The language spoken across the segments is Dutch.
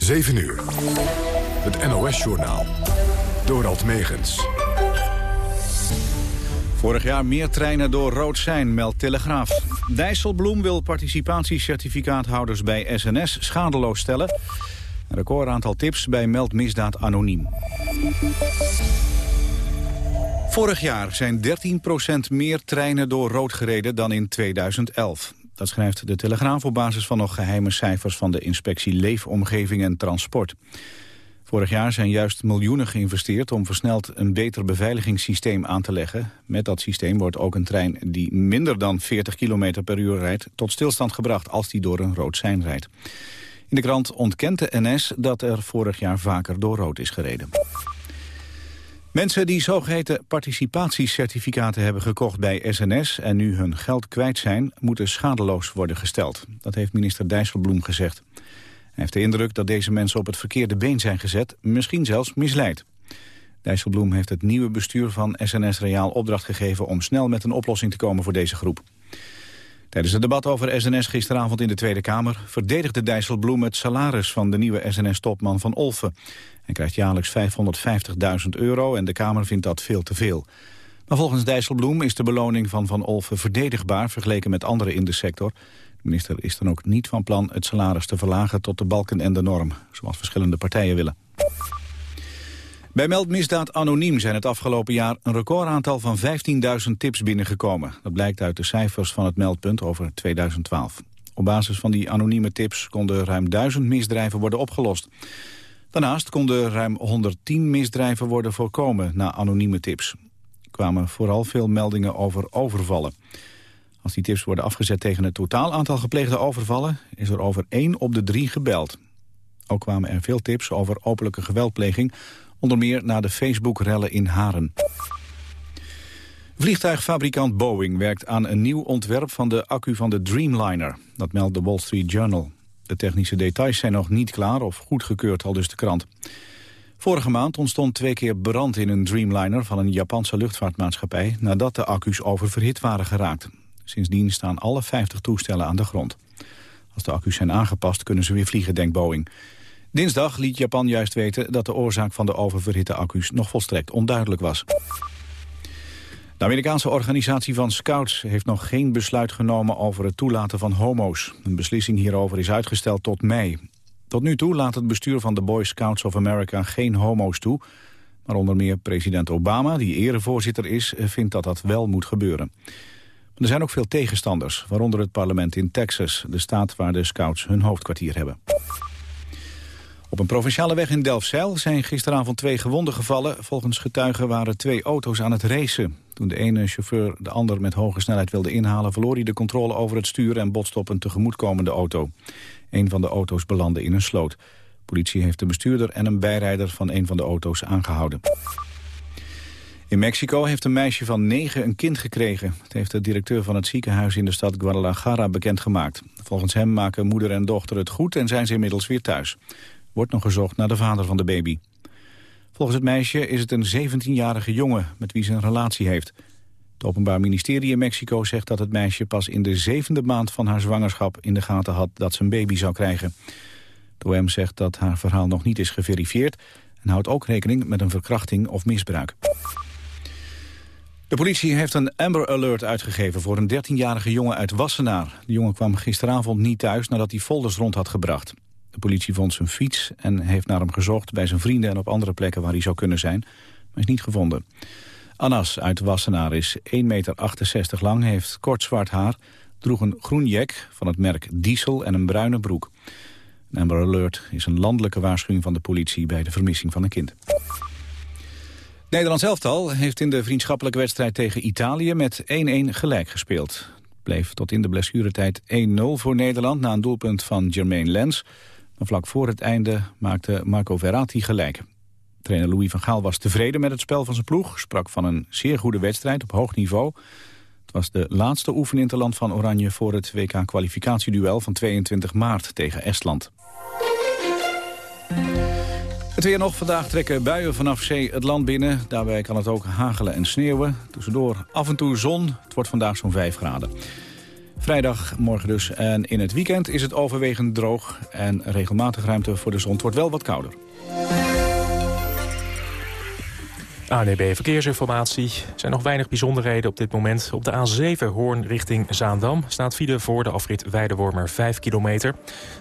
7 uur. Het NOS-journaal. Dorald Megens. Vorig jaar meer treinen door rood zijn, meldt Telegraaf. Dijsselbloem wil participatiecertificaathouders bij SNS schadeloos stellen. Een recordaantal tips bij Meldmisdaad Anoniem. Vorig jaar zijn 13% meer treinen door rood gereden dan in 2011. Dat schrijft de Telegraaf op basis van nog geheime cijfers van de inspectie Leefomgeving en Transport. Vorig jaar zijn juist miljoenen geïnvesteerd om versneld een beter beveiligingssysteem aan te leggen. Met dat systeem wordt ook een trein die minder dan 40 km per uur rijdt tot stilstand gebracht als die door een rood sein rijdt. In de krant ontkent de NS dat er vorig jaar vaker door rood is gereden. Mensen die zogeheten participatiecertificaten hebben gekocht bij SNS... en nu hun geld kwijt zijn, moeten schadeloos worden gesteld. Dat heeft minister Dijsselbloem gezegd. Hij heeft de indruk dat deze mensen op het verkeerde been zijn gezet... misschien zelfs misleid. Dijsselbloem heeft het nieuwe bestuur van SNS Reaal opdracht gegeven... om snel met een oplossing te komen voor deze groep. Tijdens het debat over SNS gisteravond in de Tweede Kamer... verdedigde Dijsselbloem het salaris van de nieuwe SNS-topman van Olfen. Hij krijgt jaarlijks 550.000 euro en de Kamer vindt dat veel te veel. Maar volgens Dijsselbloem is de beloning van Van Olfen verdedigbaar... vergeleken met anderen in de sector. De minister is dan ook niet van plan het salaris te verlagen tot de balken en de norm... zoals verschillende partijen willen. Bij meldmisdaad anoniem zijn het afgelopen jaar een recordaantal van 15.000 tips binnengekomen. Dat blijkt uit de cijfers van het meldpunt over 2012. Op basis van die anonieme tips konden ruim 1000 misdrijven worden opgelost. Daarnaast konden ruim 110 misdrijven worden voorkomen na anonieme tips. Er kwamen vooral veel meldingen over overvallen. Als die tips worden afgezet tegen het totaal aantal gepleegde overvallen... is er over 1 op de 3 gebeld. Ook kwamen er veel tips over openlijke geweldpleging... onder meer na de Facebook-rellen in Haren. Vliegtuigfabrikant Boeing werkt aan een nieuw ontwerp van de accu van de Dreamliner. Dat meldt de Wall Street Journal. De technische details zijn nog niet klaar of goedgekeurd, al dus de krant. Vorige maand ontstond twee keer brand in een Dreamliner van een Japanse luchtvaartmaatschappij... nadat de accu's oververhit waren geraakt. Sindsdien staan alle 50 toestellen aan de grond. Als de accu's zijn aangepast kunnen ze weer vliegen, denkt Boeing. Dinsdag liet Japan juist weten dat de oorzaak van de oververhitte accu's nog volstrekt onduidelijk was. De Amerikaanse organisatie van scouts heeft nog geen besluit genomen over het toelaten van homo's. Een beslissing hierover is uitgesteld tot mei. Tot nu toe laat het bestuur van de Boy Scouts of America geen homo's toe. Maar onder meer president Obama, die erevoorzitter is, vindt dat dat wel moet gebeuren. er zijn ook veel tegenstanders, waaronder het parlement in Texas, de staat waar de scouts hun hoofdkwartier hebben. Op een provinciale weg in Delfzijl zijn gisteravond twee gewonden gevallen. Volgens getuigen waren twee auto's aan het racen. Toen de ene chauffeur de ander met hoge snelheid wilde inhalen... verloor hij de controle over het stuur en botste op een tegemoetkomende auto. Een van de auto's belandde in een sloot. Politie heeft de bestuurder en een bijrijder van een van de auto's aangehouden. In Mexico heeft een meisje van negen een kind gekregen. Het heeft de directeur van het ziekenhuis in de stad Guadalajara bekendgemaakt. Volgens hem maken moeder en dochter het goed en zijn ze inmiddels weer thuis. Wordt nog gezocht naar de vader van de baby. Volgens het meisje is het een 17-jarige jongen met wie ze een relatie heeft. Het Openbaar Ministerie in Mexico zegt dat het meisje pas in de zevende maand van haar zwangerschap in de gaten had dat ze een baby zou krijgen. De OM zegt dat haar verhaal nog niet is geverifieerd en houdt ook rekening met een verkrachting of misbruik. De politie heeft een Amber Alert uitgegeven voor een 13-jarige jongen uit Wassenaar. De jongen kwam gisteravond niet thuis nadat hij folders rond had gebracht. De politie vond zijn fiets en heeft naar hem gezocht bij zijn vrienden en op andere plekken waar hij zou kunnen zijn, maar is niet gevonden. Anas uit Wassenaar is 1,68 meter lang, heeft kort zwart haar, droeg een groen jek van het merk Diesel en een bruine broek. Een Amber Alert is een landelijke waarschuwing van de politie bij de vermissing van een kind. Nederlands elftal heeft in de vriendschappelijke wedstrijd tegen Italië met 1-1 gelijk gespeeld. Bleef tot in de blessuretijd 1-0 voor Nederland na een doelpunt van Jermaine Lens. Maar vlak voor het einde maakte Marco Verratti gelijk. Trainer Louis van Gaal was tevreden met het spel van zijn ploeg. Sprak van een zeer goede wedstrijd op hoog niveau. Het was de laatste oefeninterland van Oranje voor het WK-kwalificatieduel van 22 maart tegen Estland. Het weer nog. Vandaag trekken buien vanaf zee het land binnen. Daarbij kan het ook hagelen en sneeuwen. Tussendoor af en toe zon. Het wordt vandaag zo'n 5 graden. Vrijdag, morgen dus. En in het weekend is het overwegend droog en regelmatig ruimte voor de zon. Het wordt wel wat kouder. ANB Verkeersinformatie. Er zijn nog weinig bijzonderheden op dit moment. Op de A7 Hoorn richting Zaandam staat file voor de afrit Weidewormer 5 kilometer.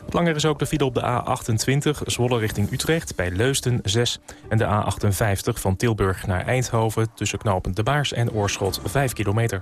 Langer is ook de file op de A28 Zwolle richting Utrecht bij Leusden 6. En de A58 van Tilburg naar Eindhoven tussen knooppunt De Baars en Oorschot 5 kilometer.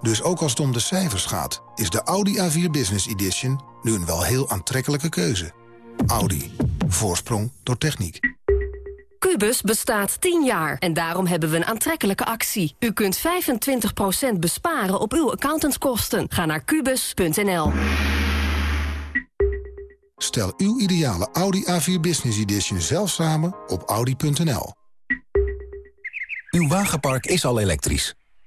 Dus ook als het om de cijfers gaat, is de Audi A4 Business Edition nu een wel heel aantrekkelijke keuze. Audi. Voorsprong door techniek. Cubus bestaat 10 jaar en daarom hebben we een aantrekkelijke actie. U kunt 25% besparen op uw accountantskosten. Ga naar kubus.nl. Stel uw ideale Audi A4 Business Edition zelf samen op audi.nl. Uw wagenpark is al elektrisch.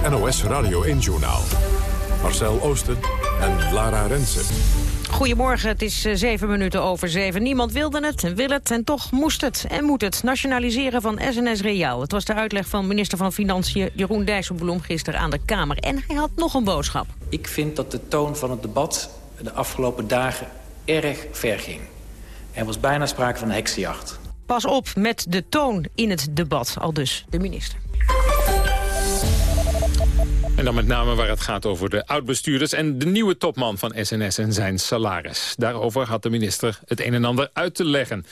Het NOS Radio 1-journaal. Marcel Oosten en Lara Rensen. Goedemorgen, het is eh, zeven minuten over zeven. Niemand wilde het en wil het en toch moest het en moet het. Nationaliseren van SNS Reaal. Het was de uitleg van minister van Financiën Jeroen Dijsselbloem gisteren aan de Kamer. En hij had nog een boodschap. Ik vind dat de toon van het debat de afgelopen dagen erg ver ging. Er was bijna sprake van een heksenjacht. Pas op met de toon in het debat, al dus de minister. En dan met name waar het gaat over de oud-bestuurders... en de nieuwe topman van SNS en zijn salaris. Daarover had de minister het een en ander uit te leggen.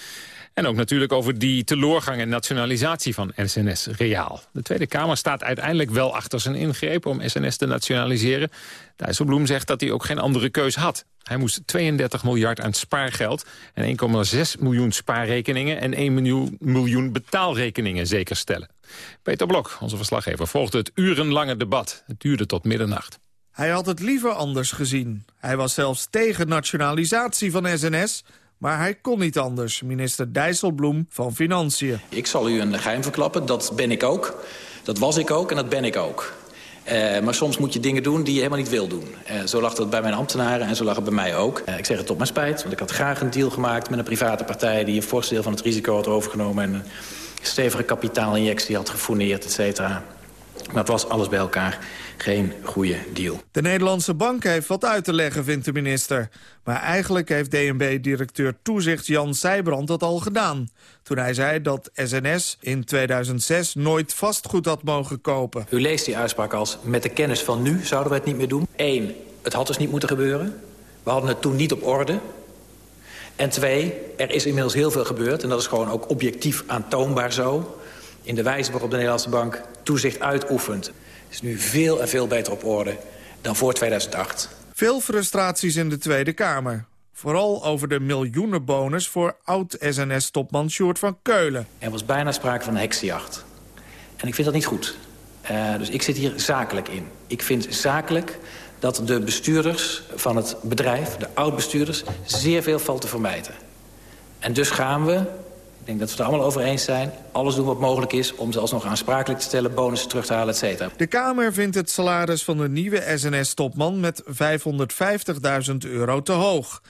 En ook natuurlijk over die teloorgang en nationalisatie van SNS Reaal. De Tweede Kamer staat uiteindelijk wel achter zijn ingreep om SNS te nationaliseren. Dijsselbloem zegt dat hij ook geen andere keus had. Hij moest 32 miljard aan spaargeld en 1,6 miljoen spaarrekeningen... en 1 miljoen, miljoen betaalrekeningen zeker stellen. Peter Blok, onze verslaggever, volgde het urenlange debat. Het duurde tot middernacht. Hij had het liever anders gezien. Hij was zelfs tegen nationalisatie van SNS... Maar hij kon niet anders, minister Dijsselbloem van Financiën. Ik zal u een geheim verklappen, dat ben ik ook. Dat was ik ook en dat ben ik ook. Uh, maar soms moet je dingen doen die je helemaal niet wil doen. Uh, zo lag dat bij mijn ambtenaren en zo lag het bij mij ook. Uh, ik zeg het tot mijn spijt, want ik had graag een deal gemaakt... met een private partij die een fors deel van het risico had overgenomen... en een stevige kapitaalinjectie had gefourneerd, et cetera. Maar het was alles bij elkaar geen goede deal. De Nederlandse bank heeft wat uit te leggen, vindt de minister. Maar eigenlijk heeft DNB-directeur toezicht Jan Sijbrand dat al gedaan. Toen hij zei dat SNS in 2006 nooit vastgoed had mogen kopen. U leest die uitspraak als, met de kennis van nu zouden we het niet meer doen. Eén, het had dus niet moeten gebeuren. We hadden het toen niet op orde. En twee, er is inmiddels heel veel gebeurd. En dat is gewoon ook objectief aantoonbaar zo. In de wijze waarop de Nederlandse bank toezicht uitoefent is nu veel en veel beter op orde dan voor 2008. Veel frustraties in de Tweede Kamer. Vooral over de miljoenenbonus voor oud-SNS-topman Sjoerd van Keulen. Er was bijna sprake van een heksenjacht. En ik vind dat niet goed. Uh, dus ik zit hier zakelijk in. Ik vind zakelijk dat de bestuurders van het bedrijf, de oud-bestuurders... zeer veel valt te vermijden. En dus gaan we denk dat we het allemaal over eens zijn. Alles doen wat mogelijk is om ze alsnog aansprakelijk te stellen... bonussen terug te halen, et cetera. De Kamer vindt het salaris van de nieuwe SNS-topman... met 550.000 euro te hoog.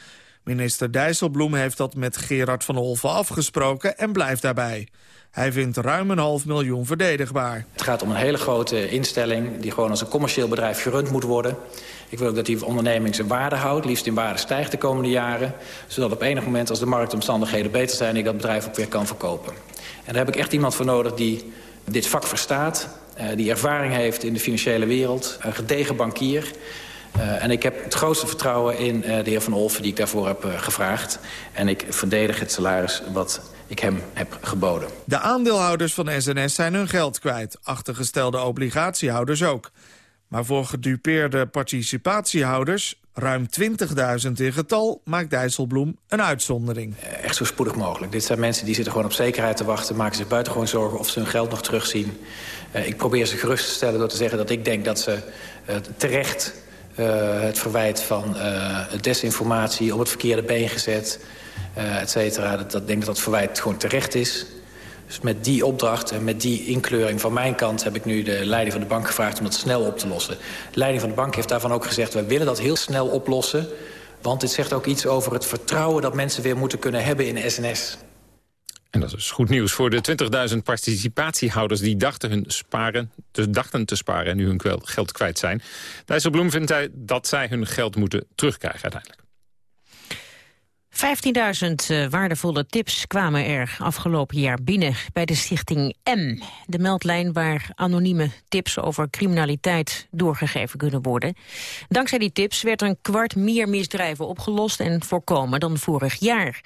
Minister Dijsselbloem heeft dat met Gerard van Olven afgesproken... en blijft daarbij. Hij vindt ruim een half miljoen verdedigbaar. Het gaat om een hele grote instelling... die gewoon als een commercieel bedrijf gerund moet worden. Ik wil ook dat die onderneming zijn waarde houdt. Liefst in waarde stijgt de komende jaren. Zodat op enig moment als de marktomstandigheden beter zijn... ik dat bedrijf ook weer kan verkopen. En daar heb ik echt iemand voor nodig die dit vak verstaat... Uh, die ervaring heeft in de financiële wereld. Een gedegen bankier. Uh, en ik heb het grootste vertrouwen in uh, de heer Van Olfen die ik daarvoor heb gevraagd. En ik verdedig het salaris wat ik hem heb geboden. De aandeelhouders van SNS zijn hun geld kwijt. Achtergestelde obligatiehouders ook. Maar voor gedupeerde participatiehouders, ruim 20.000 in getal... maakt Dijsselbloem een uitzondering. Echt zo spoedig mogelijk. Dit zijn mensen die zitten gewoon op zekerheid te wachten... maken zich buitengewoon zorgen of ze hun geld nog terugzien. Uh, ik probeer ze gerust te stellen door te zeggen dat ik denk dat ze uh, terecht... Uh, het verwijt van desinformatie op het verkeerde been gezet, et cetera. Dat, dat denk dat dat verwijt gewoon terecht is. Dus met die opdracht en met die inkleuring van mijn kant... heb ik nu de leiding van de bank gevraagd om dat snel op te lossen. De leiding van de bank heeft daarvan ook gezegd... wij willen dat heel snel oplossen. Want dit zegt ook iets over het vertrouwen dat mensen weer moeten kunnen hebben in SNS. En dat is goed nieuws voor de 20.000 participatiehouders... die dachten, hun sparen, dus dachten te sparen en nu hun geld kwijt zijn. Dijsselbloem vindt hij dat zij hun geld moeten terugkrijgen uiteindelijk. 15.000 waardevolle tips kwamen er afgelopen jaar binnen bij de stichting M. De meldlijn waar anonieme tips over criminaliteit doorgegeven kunnen worden. Dankzij die tips werd een kwart meer misdrijven opgelost en voorkomen dan vorig jaar.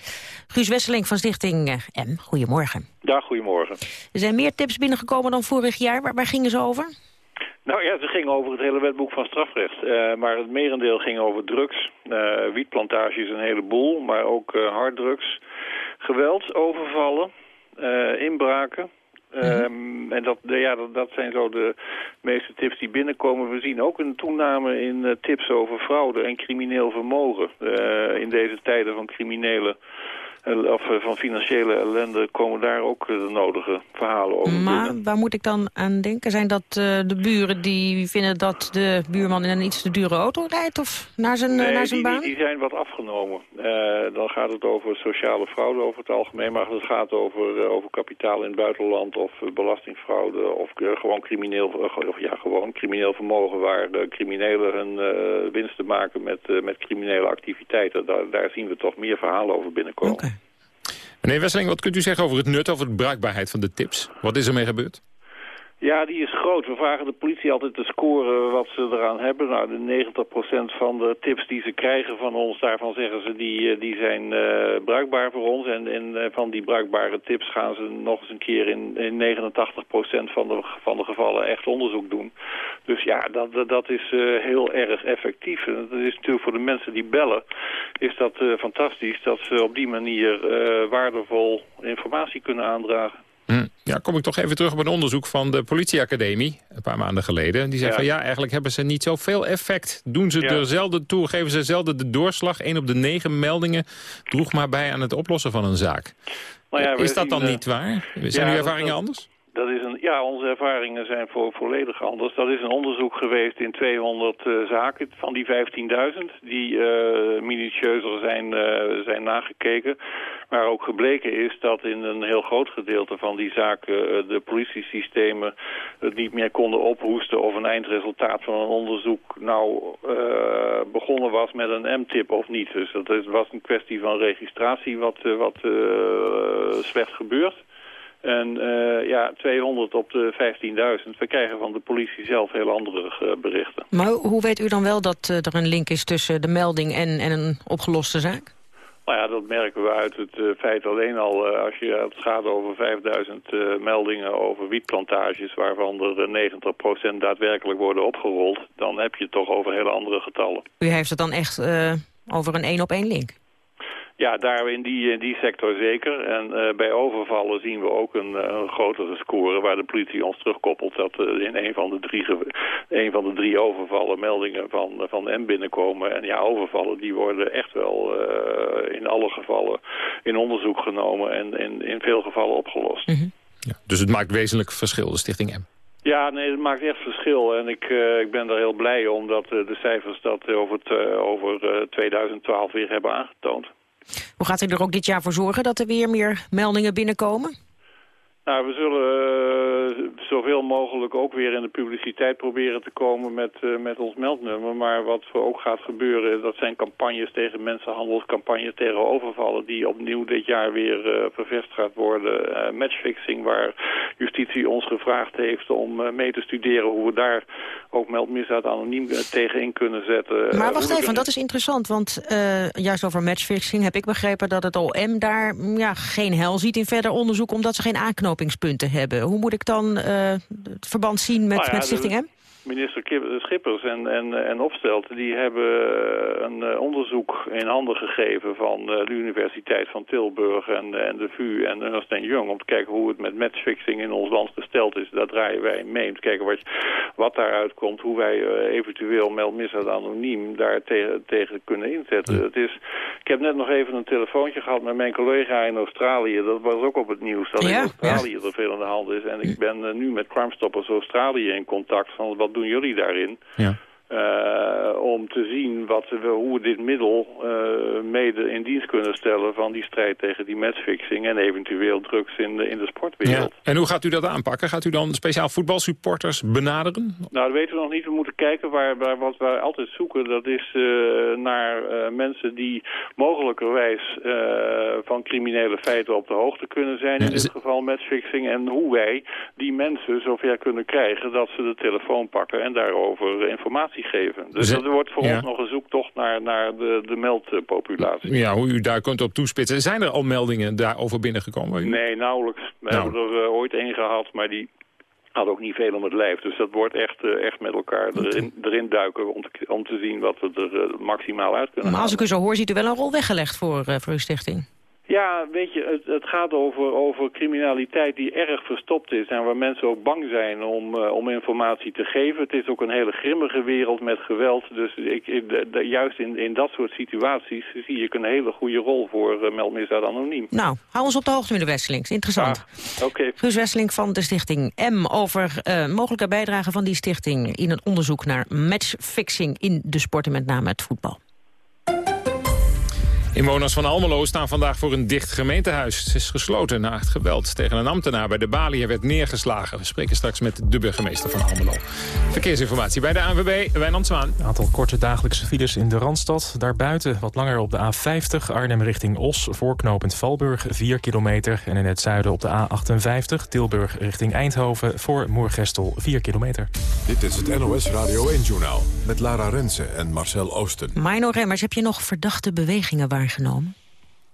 Guus Wesseling van stichting M, goedemorgen. Ja, goedemorgen. Er zijn meer tips binnengekomen dan vorig jaar. Waar, waar gingen ze over? Nou ja, ze ging over het hele wetboek van strafrecht. Uh, maar het merendeel ging over drugs, uh, wietplantages een heleboel, maar ook uh, harddrugs, geweld, overvallen, inbraken. Mm -hmm. en dat, ja, dat, dat, zijn zo de meeste tips die binnenkomen. We zien ook een toename in tips over fraude en crimineel vermogen. in deze tijden van criminele of van financiële ellende komen daar ook de nodige verhalen over Maar binnen. waar moet ik dan aan denken? Zijn dat uh, de buren die vinden dat de buurman in een iets te dure auto rijdt of naar zijn, nee, naar zijn die, baan? Die, die zijn wat afgenomen. Uh, dan gaat het over sociale fraude over het algemeen, maar het gaat over, uh, over kapitaal in het buitenland of belastingfraude of gewoon crimineel, of, ja, gewoon crimineel vermogen waar criminelen hun winsten maken met, met criminele activiteiten. Daar, daar zien we toch meer verhalen over binnenkomen. Okay. Meneer Wesseling, wat kunt u zeggen over het nut, over de bruikbaarheid van de tips? Wat is ermee gebeurd? Ja, die is groot. We vragen de politie altijd te scoren wat ze eraan hebben. Nou, de 90% van de tips die ze krijgen van ons, daarvan zeggen ze die, die zijn uh, bruikbaar voor ons. En, en uh, van die bruikbare tips gaan ze nog eens een keer in, in 89% van de, van de gevallen echt onderzoek doen. Dus ja, dat, dat is heel erg effectief. En dat is natuurlijk voor de mensen die bellen, is dat fantastisch dat ze op die manier waardevol informatie kunnen aandragen. Hm. Ja, kom ik toch even terug op een onderzoek van de politieacademie, een paar maanden geleden. Die zei ja. van ja, eigenlijk hebben ze niet zoveel effect. Doen ze ja. er zelden toe, geven ze zelden de doorslag. 1 op de negen meldingen droeg maar bij aan het oplossen van een zaak. Nou ja, is dat dan zien, niet waar? Zijn uw ervaringen dat, anders? Dat is een, ja, onze ervaringen zijn voor, volledig anders. Dat is een onderzoek geweest in 200 uh, zaken van die 15.000... die uh, minutieuzer zijn, uh, zijn nagekeken. Maar ook gebleken is dat in een heel groot gedeelte van die zaken... de politiesystemen het niet meer konden ophoesten... of een eindresultaat van een onderzoek nou begonnen was met een M-tip of niet. Dus dat was een kwestie van registratie wat, wat slecht gebeurt... En uh, ja, 200 op de 15.000. We krijgen van de politie zelf heel andere uh, berichten. Maar hoe weet u dan wel dat uh, er een link is tussen de melding en, en een opgeloste zaak? Nou ja, dat merken we uit het feit alleen al. als je het gaat over 5000 meldingen over wietplantages... waarvan er 90% daadwerkelijk worden opgerold... dan heb je het toch over hele andere getallen. U heeft het dan echt over een één-op-één link? Ja, daar in die, in die sector zeker. En uh, bij overvallen zien we ook een, een, grotere score waar de politie ons terugkoppelt dat uh, in een van de drie, een van de drie overvallen meldingen van, van M binnenkomen. En ja, overvallen die worden echt wel uh, in alle gevallen in onderzoek genomen en in, in veel gevallen opgelost. Mm -hmm. ja, dus het maakt wezenlijk verschil, de Stichting M. Ja, nee, het maakt echt verschil. En ik, uh, ik ben daar heel blij om dat uh, de cijfers dat over, het, uh, over 2012 weer hebben aangetoond. Hoe gaat u er ook dit jaar voor zorgen dat er weer meer meldingen binnenkomen? Nou, we zullen uh, zoveel mogelijk ook weer in de publiciteit proberen te komen met, uh, met ons meldnummer. Maar wat er ook gaat gebeuren, dat zijn campagnes tegen mensenhandel, campagnes tegen overvallen die opnieuw dit jaar weer uh, vervest gaat worden. matchfixing, waar justitie ons gevraagd heeft om mee te studeren hoe we daar ook meldmisdaad anoniem tegenin kunnen zetten. Maar wacht even, dat is interessant, want juist over matchfixing heb ik begrepen dat het OM daar ja, geen hel ziet in verder onderzoek, omdat ze geen aanknoping aanknopingspunten hebben. Hoe moet ik dan uh, het verband zien met, nou ja, met Stichting M? Minister Schippers en, en, en Opstelten die hebben een onderzoek in handen gegeven van de Universiteit van Tilburg en, en de VU en Ernst Young om te kijken hoe het met matchfixing in ons land gesteld is. Daar draaien wij mee om te kijken wat, wat daaruit komt, hoe wij eventueel meldmisdaad anoniem daar tegen, tegen kunnen inzetten. Het is, ik heb net nog even een telefoontje gehad met mijn collega in Australië. Dat was ook op het nieuws dat ja, in Australië ja. er veel aan de hand is. En ik ben nu met Crime Stoppers Australië in contact van wat doen jullie daarin? Ja. Uh, om te zien wat we, hoe we dit middel uh, mede in dienst kunnen stellen van die strijd tegen die matchfixing en eventueel drugs in de, in de sportwereld. Ja. En hoe gaat u dat aanpakken? Gaat u dan speciaal voetbalsupporters benaderen? Nou, dat weten we nog niet. We moeten kijken waar, waar wat wij altijd zoeken. Dat is uh, naar mensen die mogelijkerwijs van criminele feiten op de hoogte kunnen zijn. Ja, in dit geval matchfixing. En hoe wij die mensen zover kunnen krijgen dat ze de telefoon pakken en daarover informatie geven. Dus dat wordt voor ja. ons nog een zoektocht naar, naar de, de meldpopulatie. Ja, hoe u daar kunt op toespitsen. Zijn er al meldingen daarover binnengekomen? Nee, nauwelijks. We nou. hebben er uh, ooit één gehad, maar die had ook niet veel om het lijf. Dus dat wordt echt, uh, echt met elkaar erin, erin duiken om te, om te zien wat we er uh, maximaal uit kunnen Maar als halen. ik u zo hoor, ziet u wel een rol weggelegd voor, voor uw stichting? Ja, weet je, het, het, gaat over, over criminaliteit die erg verstopt is... en waar mensen ook bang zijn om, uh, om informatie te geven. Het is ook een hele grimmige wereld met geweld. Dus ik, juist in, in dat soort situaties zie ik een hele goede rol voor uh, meldmisdaad anoniem. Nou, hou ons op de hoogte, meneer Wesselings. Interessant. Ah, Oké. Okay. Guus Wesseling van de stichting M... over uh, mogelijke bijdrage van die stichting... in het onderzoek naar matchfixing in de sporten, met name het voetbal. Inwoners van Almelo staan vandaag voor een dicht gemeentehuis. Het is gesloten na het geweld tegen een ambtenaar bij de balie werd neergeslagen. We spreken straks met de burgemeester van Almelo. Verkeersinformatie bij de ANWB, Wijnand Zwaan. Een aantal korte dagelijkse files in de Randstad. Daarbuiten wat langer op de A50, Arnhem richting Os... voorknopend Valburg, 4 kilometer. En in het zuiden op de A58, Tilburg richting Eindhoven... voor Moergestel, 4 kilometer. Dit is het NOS Radio 1-journaal met Lara Rensen en Marcel Oosten. Mino Remmers, heb je nog verdachte bewegingen waar Genomen?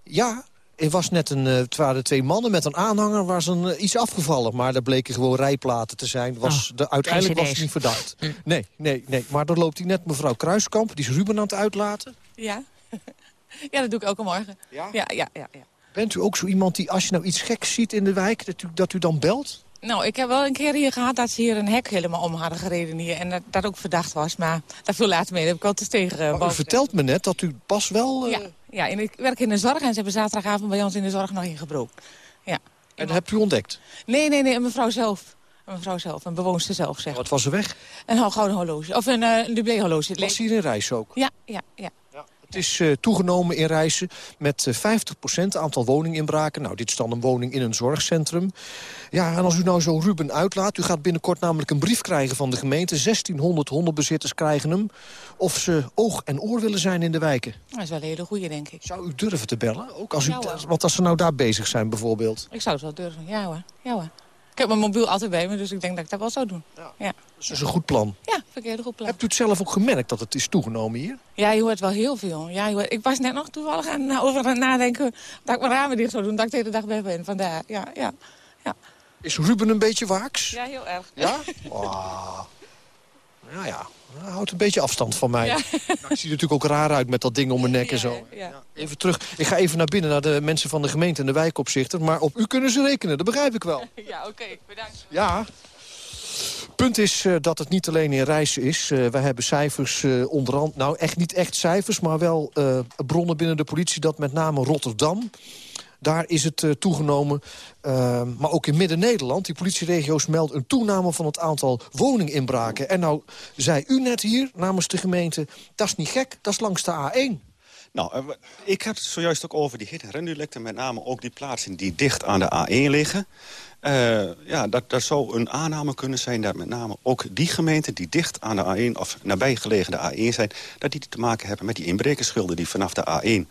Ja, er was net een, uh, het waren twee mannen met een aanhanger, was een, uh, iets afgevallen. Maar daar bleken gewoon rijplaten te zijn. Was, oh, de, uiteindelijk was het niet verdacht. Hm. Nee, nee, nee. Maar dan loopt hij net mevrouw Kruiskamp, die is Ruben aan het uitlaten. Ja, ja dat doe ik ook al morgen. Ja? Ja, ja, ja, ja. Bent u ook zo iemand die, als je nou iets geks ziet in de wijk, dat u, dat u dan belt? Nou, ik heb wel een keer hier gehad dat ze hier een hek helemaal om hadden gereden hier. En dat, dat ook verdacht was, maar dat viel later mee. Dat heb ik altijd tegen uh, maar u vertelt me net dat u pas wel... Uh... Ja, ja in, ik werk in de zorg en ze hebben zaterdagavond bij ons in de zorg nog ingebroken. Ja. En dat hebt u ontdekt? Nee, nee, nee, een mevrouw zelf. Een mevrouw zelf, een bewoonster zelf, zeg. Wat was er weg? Een gouden horloge, of een, uh, een dublé horloge. Was hier in reis ook? Ja, ja, ja. Het is uh, toegenomen in Rijssen met uh, 50% aantal woninginbraken. Nou, dit is dan een woning in een zorgcentrum. Ja, en als u nou zo Ruben uitlaat... u gaat binnenkort namelijk een brief krijgen van de gemeente. 1600 hondenbezitters krijgen hem. Of ze oog en oor willen zijn in de wijken. Dat is wel een hele goeie, denk ik. Zou u durven te bellen? Ook als u, Ja, hoor. want als ze nou daar bezig zijn bijvoorbeeld. Ik zou het wel durven, ja hoor. Ja, hoor. Ik heb mijn mobiel altijd bij me, dus ik denk dat ik dat wel zou doen. Ja, ja. Dat is een goed plan. ja verkeerde goed plan. Hebt u het zelf ook gemerkt dat het is toegenomen hier? Ja, je hoort wel heel veel. Ja, hoort, ik was net nog toevallig aan, over aan het nadenken dat ik mijn ramen dicht zou doen. Dat ik de hele dag weg ben. Vandaar, ja, ja. ja. Is Ruben een beetje waaks? Ja, heel erg. Ja? Oh. Ja, ja. Houdt een beetje afstand van mij. Nou, ik zie er natuurlijk ook raar uit met dat ding om mijn nek en zo. Ja. Even terug. Ik ga even naar binnen, naar de mensen van de gemeente en de wijkopzichter. Maar op u kunnen ze rekenen, dat begrijp ik wel. Ja, oké. Bedankt. Ja. Punt is eh, dat het niet alleen in reizen is. Uh, wij hebben cijfers uh, onderhand, nou echt niet echt cijfers... maar wel bronnen binnen de politie dat met name Rotterdam... Daar is het uh, toegenomen. Uh, maar ook in Midden-Nederland, die politieregio's meldt een toename van het aantal woninginbraken. En nou zei u net hier namens de gemeente, dat is niet gek, dat is langs de A1. Nou, ik had het zojuist ook over die hit- en rendelecten. Met name ook die plaatsen die dicht aan de A1 liggen. Uh, ja, dat, dat zou een aanname kunnen zijn dat met name ook die gemeenten... die dicht aan de A1 of nabijgelegen de A1 zijn... dat die te maken hebben met die inbrekerschulden die vanaf de A1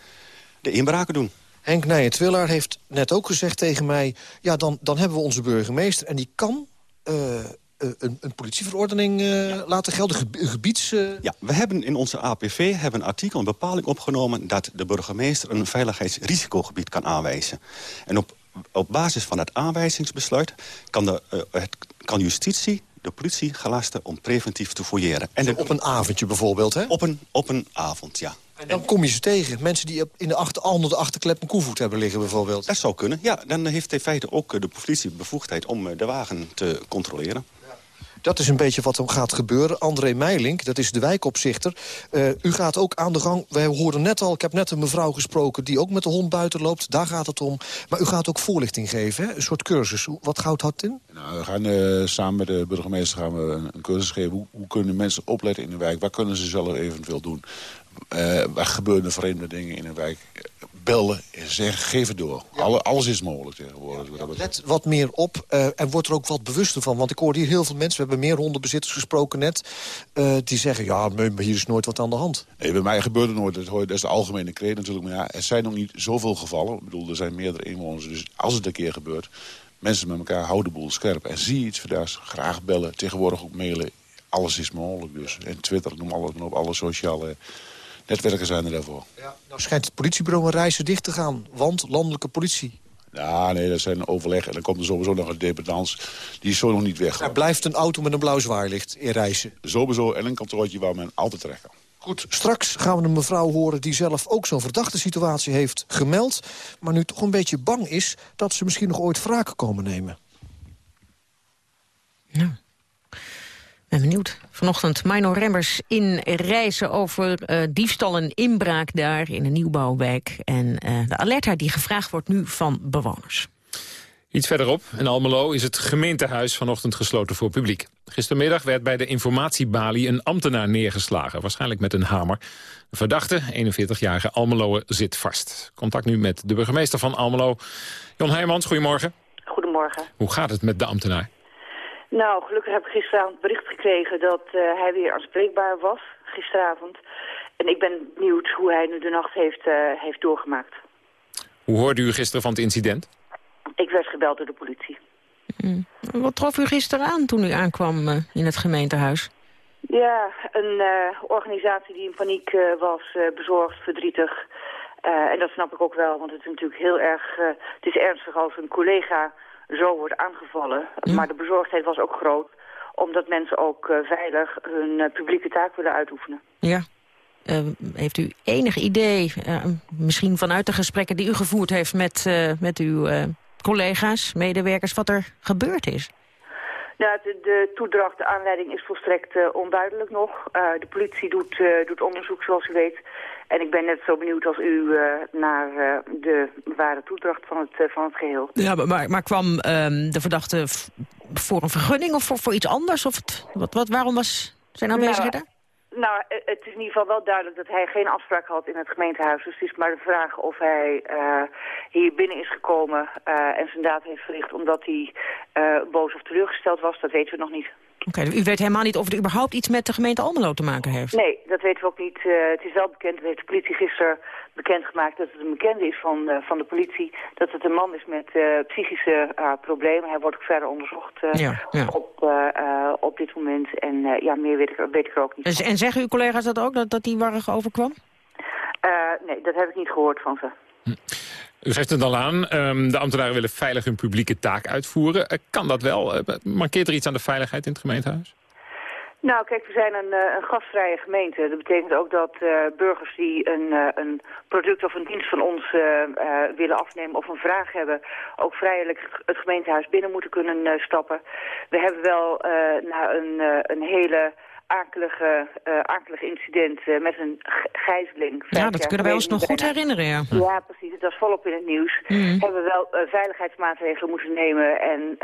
de inbraken doen. Henk Nijen-Twillaar heeft net ook gezegd tegen mij... ja, dan, dan hebben we onze burgemeester en die kan... Uh, een, een, politieverordening uh, ja. laten gelden, ge gebieds... Uh... Ja, we hebben in onze APV hebben een artikel, een bepaling opgenomen... dat de burgemeester een veiligheidsrisicogebied kan aanwijzen. En op, op basis van dat aanwijzingsbesluit kan, de, het, kan justitie de politie gelasten om preventief te fouilleren. En de, op een avondje bijvoorbeeld, hè? Op een, op een avond, ja. En dan kom je ze tegen. Mensen die in de achter, onder de achterklep een koevoet hebben liggen bijvoorbeeld. Dat zou kunnen, ja. Dan heeft in feite ook de politie bevoegdheid om de wagen te controleren. Dat is een beetje wat er gaat gebeuren. André Meilink, dat is de wijkopzichter. Uh, u gaat ook aan de gang. Wij hoorden net al, ik heb net een mevrouw gesproken... die ook met de hond buiten loopt. Daar gaat het om. Maar u gaat ook voorlichting geven, hè? een soort cursus. Wat houdt dat in? Nou, we gaan uh, samen met de burgemeester gaan we een, een cursus geven. Hoe, hoe, kunnen mensen opletten in de wijk? Wat kunnen ze zelf eventueel doen? Uh, waar gebeuren vreemde dingen in een wijk? Bellen en zeggen, geef het door. Ja. Alle, alles is mogelijk tegenwoordig. Ja, let wat meer op uh, en wordt er ook wat bewuster van. Want ik hoor hier heel veel mensen, we hebben meer hondenbezitters gesproken net... Uh, die zeggen, ja, maar hier is nooit wat aan de hand. Nee, bij mij gebeurt het nooit. Dat, is de algemene kreet natuurlijk. Maar ja, er zijn nog niet zoveel gevallen. Ik bedoel, er zijn meerdere inwoners. Dus als het een keer gebeurt, mensen met elkaar houden de boel scherp. En zie iets verdachts, graag bellen. Tegenwoordig ook mailen. Alles is mogelijk dus. En Twitter, noem alles op, alle sociale netwerken zijn er daarvoor. Ja, nou schijnt het politiebureau een reizen dicht te gaan, want landelijke politie. Ja, nee, dat zijn overleg. En dan komt er sowieso nog een dependance. Die is zo nog niet weg. Er blijft een auto met een blauw zwaailicht in reizen. Sowieso, en een kantoortje waar men altijd terecht kan. Goed, straks gaan we een mevrouw horen die zelf ook zo'n verdachte situatie heeft gemeld... maar nu toch een beetje bang is dat ze misschien nog ooit wraak komen nemen. Nou, ben benieuwd. Vanochtend Mino Remmers in reizen over uh, diefstal en inbraak daar in een nieuwbouwwijk. En uh, de alertheid die gevraagd wordt nu van bewoners. Iets verderop, in Almelo, is het gemeentehuis vanochtend gesloten voor publiek. Gistermiddag werd bij de informatiebalie een ambtenaar neergeslagen, waarschijnlijk met een hamer. De verdachte, 41-jarige Almeloer, zit vast. Contact nu met de burgemeester van Almelo, Jon Heijmans. Goedemorgen. Goedemorgen. Hoe gaat het met de ambtenaar? Nou, gelukkig heb ik gisteravond bericht gekregen dat uh, hij weer aanspreekbaar was, gisteravond. En ik ben benieuwd hoe hij nu de nacht heeft, uh, heeft doorgemaakt. Hoe hoorde u gisteren van het incident? Ik werd gebeld door de politie. Mm. Wat trof u gisteren aan toen u aankwam uh, in het gemeentehuis? Ja, een organisatie die in paniek was, bezorgd, verdrietig. en dat snap ik ook wel, want het is natuurlijk heel erg... het is ernstig als een collega zo wordt aangevallen. Ja. Maar de bezorgdheid was ook groot, omdat mensen ook uh, veilig hun uh, publieke taak willen uitoefenen. Ja. Uh, heeft u enig idee, misschien vanuit de gesprekken die u gevoerd heeft met, met uw collega's, medewerkers, wat er gebeurd is? Nou, de, de toedracht, de aanleiding is volstrekt onduidelijk nog. de politie doet, doet onderzoek, zoals u weet. En ik ben net zo benieuwd als u uh, naar uh, de ware toedracht van het, uh, van het geheel. Ja, maar, maar kwam um, de verdachte voor een vergunning of voor, voor iets anders? Of het, wat, wat, waarom was zijn aanwezigheid nou, nou, het is in ieder geval wel duidelijk dat hij geen afspraak had in het gemeentehuis. Dus het is maar de vraag of hij hier binnen is gekomen en zijn daad heeft verricht omdat hij boos of teleurgesteld was. Dat weten we nog niet. Oké, okay, u weet helemaal niet of het überhaupt iets met de gemeente Almelo te maken heeft? Nee, dat weten we ook niet. Uh, het is wel bekend, dat heeft de politie gisteren bekendgemaakt... dat het een bekende is van, uh, van de politie. Dat het een man is met uh, psychische problemen. Hij wordt ook verder onderzocht ja, ja. Op, op dit moment. En ja, meer weet ik, weet ik er ook niet dus, En zeggen uw collega's dat ook, dat, dat die warrig overkwam? nee, dat heb ik niet gehoord van ze. U geeft het al aan, um, de ambtenaren willen veilig hun publieke taak uitvoeren. Uh, kan dat wel? Uh, mankeert er iets aan de veiligheid in het gemeentehuis? Nou, kijk, we zijn een, een gastvrije gemeente. Dat betekent ook dat burgers die een, een product of een dienst van ons willen afnemen of een vraag hebben, ook vrijelijk het gemeentehuis binnen moeten kunnen stappen. We hebben wel na een, een hele akelige, uh, akelige incident uh, met een gijzeling. Ja, dat kunnen wij ons nog goed herinneren, ja. Ja, precies. Het was volop in het nieuws. Mm. Hebben we wel uh, veiligheidsmaatregelen moeten nemen en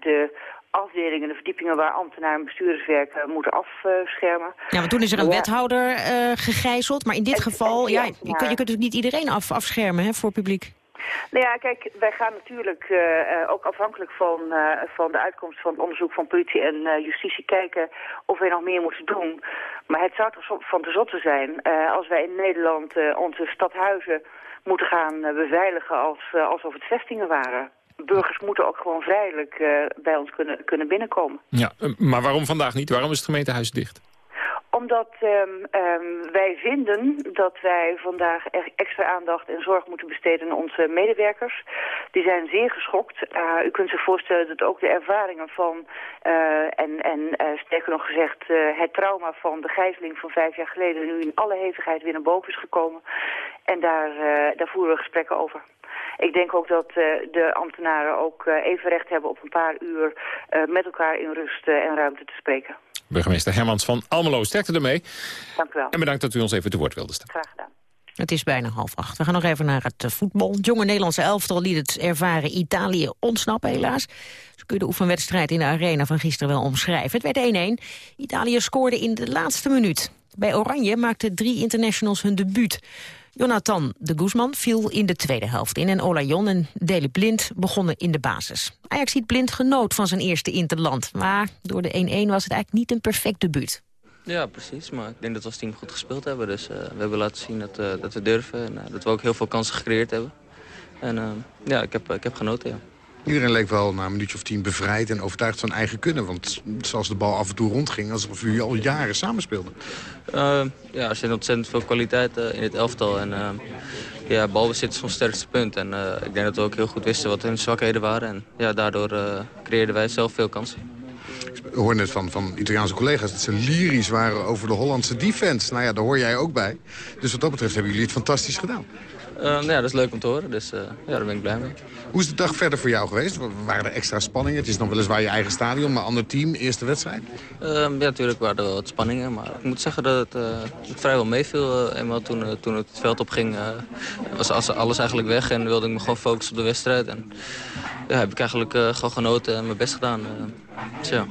de afdelingen, de verdiepingen waar ambtenaren en bestuurders werken, moeten afschermen. Ja, want toen is er een ja. wethouder gegijzeld, maar in dit en, geval, en, ja, je, kunt, je kunt dus niet iedereen af, afschermen hè, voor publiek. Nou ja, kijk, wij gaan natuurlijk uh, ook afhankelijk van, uh, van de uitkomst van het onderzoek van politie en justitie kijken of wij nog meer moeten doen. Maar het zou toch van te zotte zijn als wij in Nederland onze stadhuizen moeten gaan beveiligen als, alsof het vestingen waren. Burgers moeten ook gewoon vrijelijk bij ons kunnen, kunnen binnenkomen. Ja, maar waarom vandaag niet? Waarom is het gemeentehuis dicht? Omdat um, um, wij vinden dat wij vandaag extra aandacht en zorg moeten besteden aan onze medewerkers. Die zijn zeer geschokt. Uh, u kunt zich voorstellen dat ook de ervaringen van, uh, en, en uh, sterker nog gezegd, het trauma van de gijzeling van vijf jaar geleden nu in alle hevigheid weer naar boven is gekomen. En daar, daar voeren we gesprekken over. Ik denk ook dat de ambtenaren ook even recht hebben op een paar uur met elkaar in rust en ruimte te spreken. Burgemeester Hermans van Almelo, sterkte ermee. Dank u wel. En bedankt dat u ons even te woord wilde staan. Graag gedaan. Het is bijna half acht. We gaan nog even naar het voetbal. Het jonge Nederlandse elftal liet het ervaren Italië ontsnappen helaas. Ze kunnen de oefenwedstrijd in de arena van gisteren wel omschrijven. Het werd 1-1. Italië scoorde in de laatste minuut. Bij Oranje maakten drie internationals hun debuut. Jonathan de Guzman viel in de tweede helft in... en Olajon en Deli Blind begonnen in de basis. Ajax ziet Blind genoot van zijn eerste interland... maar door de 1-1 was het eigenlijk niet een perfect debuut. Ja, precies. Maar ik denk dat we als team goed gespeeld hebben. Dus uh, we hebben laten zien dat, uh, dat we durven en uh, dat we ook heel veel kansen gecreëerd hebben. En ja, ik heb, ik heb genoten, ja. Iedereen leek wel na een minuutje of tien bevrijd en overtuigd van eigen kunnen. Want zoals de bal af en toe rondging, alsof jullie al jaren samenspeelden. Uh, ja, er zit ontzettend veel kwaliteit uh, in het elftal. En uh, ja, balbezit is ons sterkste punt. En ik denk dat we ook heel goed wisten wat hun zwakheden waren. En ja, daardoor creëerden wij zelf veel kansen. Ik hoor net van, van Italiaanse collega's dat ze lyrisch waren over de Hollandse defense. Nou ja, daar hoor jij ook bij. Dus wat dat betreft hebben jullie het fantastisch gedaan. Uh, nou ja, dat is leuk om te horen, dus uh, ja, daar ben ik blij mee. Hoe is de dag verder voor jou geweest? Waren er extra spanningen? Het is nog weliswaar je eigen stadion, maar ander team, eerste wedstrijd? Uh, ja, natuurlijk waren er wel wat spanningen, maar ik moet zeggen dat het, eh, het vrijwel meeviel. eenmaal toen, toen het veld opging, was alles eigenlijk weg en wilde ik me gewoon focussen op de wedstrijd. En ja, heb ik eigenlijk gewoon genoten en mijn best gedaan. ja.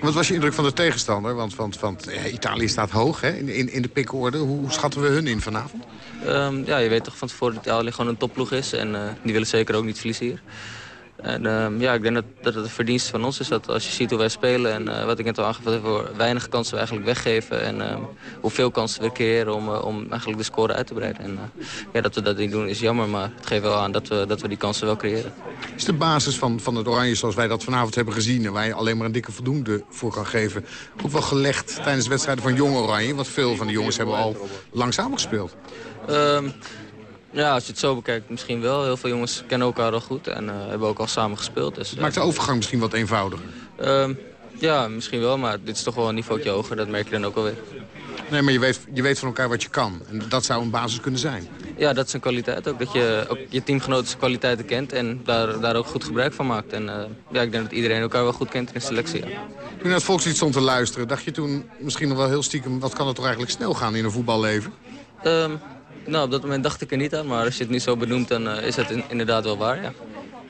Wat was je indruk van de tegenstander? Want, want, want Italië staat hoog hè, in, in, in de pikorde. Hoe schatten we hun in vanavond? Um, ja, je weet toch van tevoren dat Italië gewoon een topploeg is. En uh, die willen zeker ook niet verliezen hier. En um, ja, ik denk dat, dat het een verdienst van ons is. Dat als je ziet hoe wij spelen en uh, wat ik net al aangaf, voor weinig kansen we eigenlijk weggeven. En um, hoeveel kansen we creëren om, uh, om eigenlijk de score uit te breiden. En ja, dat we dat niet doen is jammer, maar het geeft wel aan dat we, dat we die kansen wel creëren. Is de basis van, van het Oranje zoals wij dat vanavond hebben gezien... en waar je alleen maar een dikke voldoende voor kan geven... ook wel gelegd tijdens de wedstrijden van Jong Oranje? Want veel van de jongens hebben al langzaam gespeeld. Um, ja, als je het zo bekijkt, misschien wel. Heel veel jongens kennen elkaar al goed en uh, hebben ook al samen gespeeld. Dus, het maakt de overgang misschien wat eenvoudiger? Uh, ja, misschien wel, maar dit is toch wel een niveautje hoger. Dat merk je dan ook alweer. Nee, maar je weet, je weet van elkaar wat je kan. En dat zou een basis kunnen zijn. Ja, dat is een kwaliteit ook. Dat je ook je teamgenoten kwaliteiten kent en daar, daar ook goed gebruik van maakt. En uh, ja, ik denk dat iedereen elkaar wel goed kent in de selectie. Ja. Toen je naar het volkslied stond te luisteren, dacht je toen misschien nog wel heel stiekem... wat kan het toch eigenlijk snel gaan in een voetballeven? Um, nou, op dat moment dacht ik er niet aan, maar als je het nu zo benoemt, dan uh, is het in, inderdaad wel waar, ja.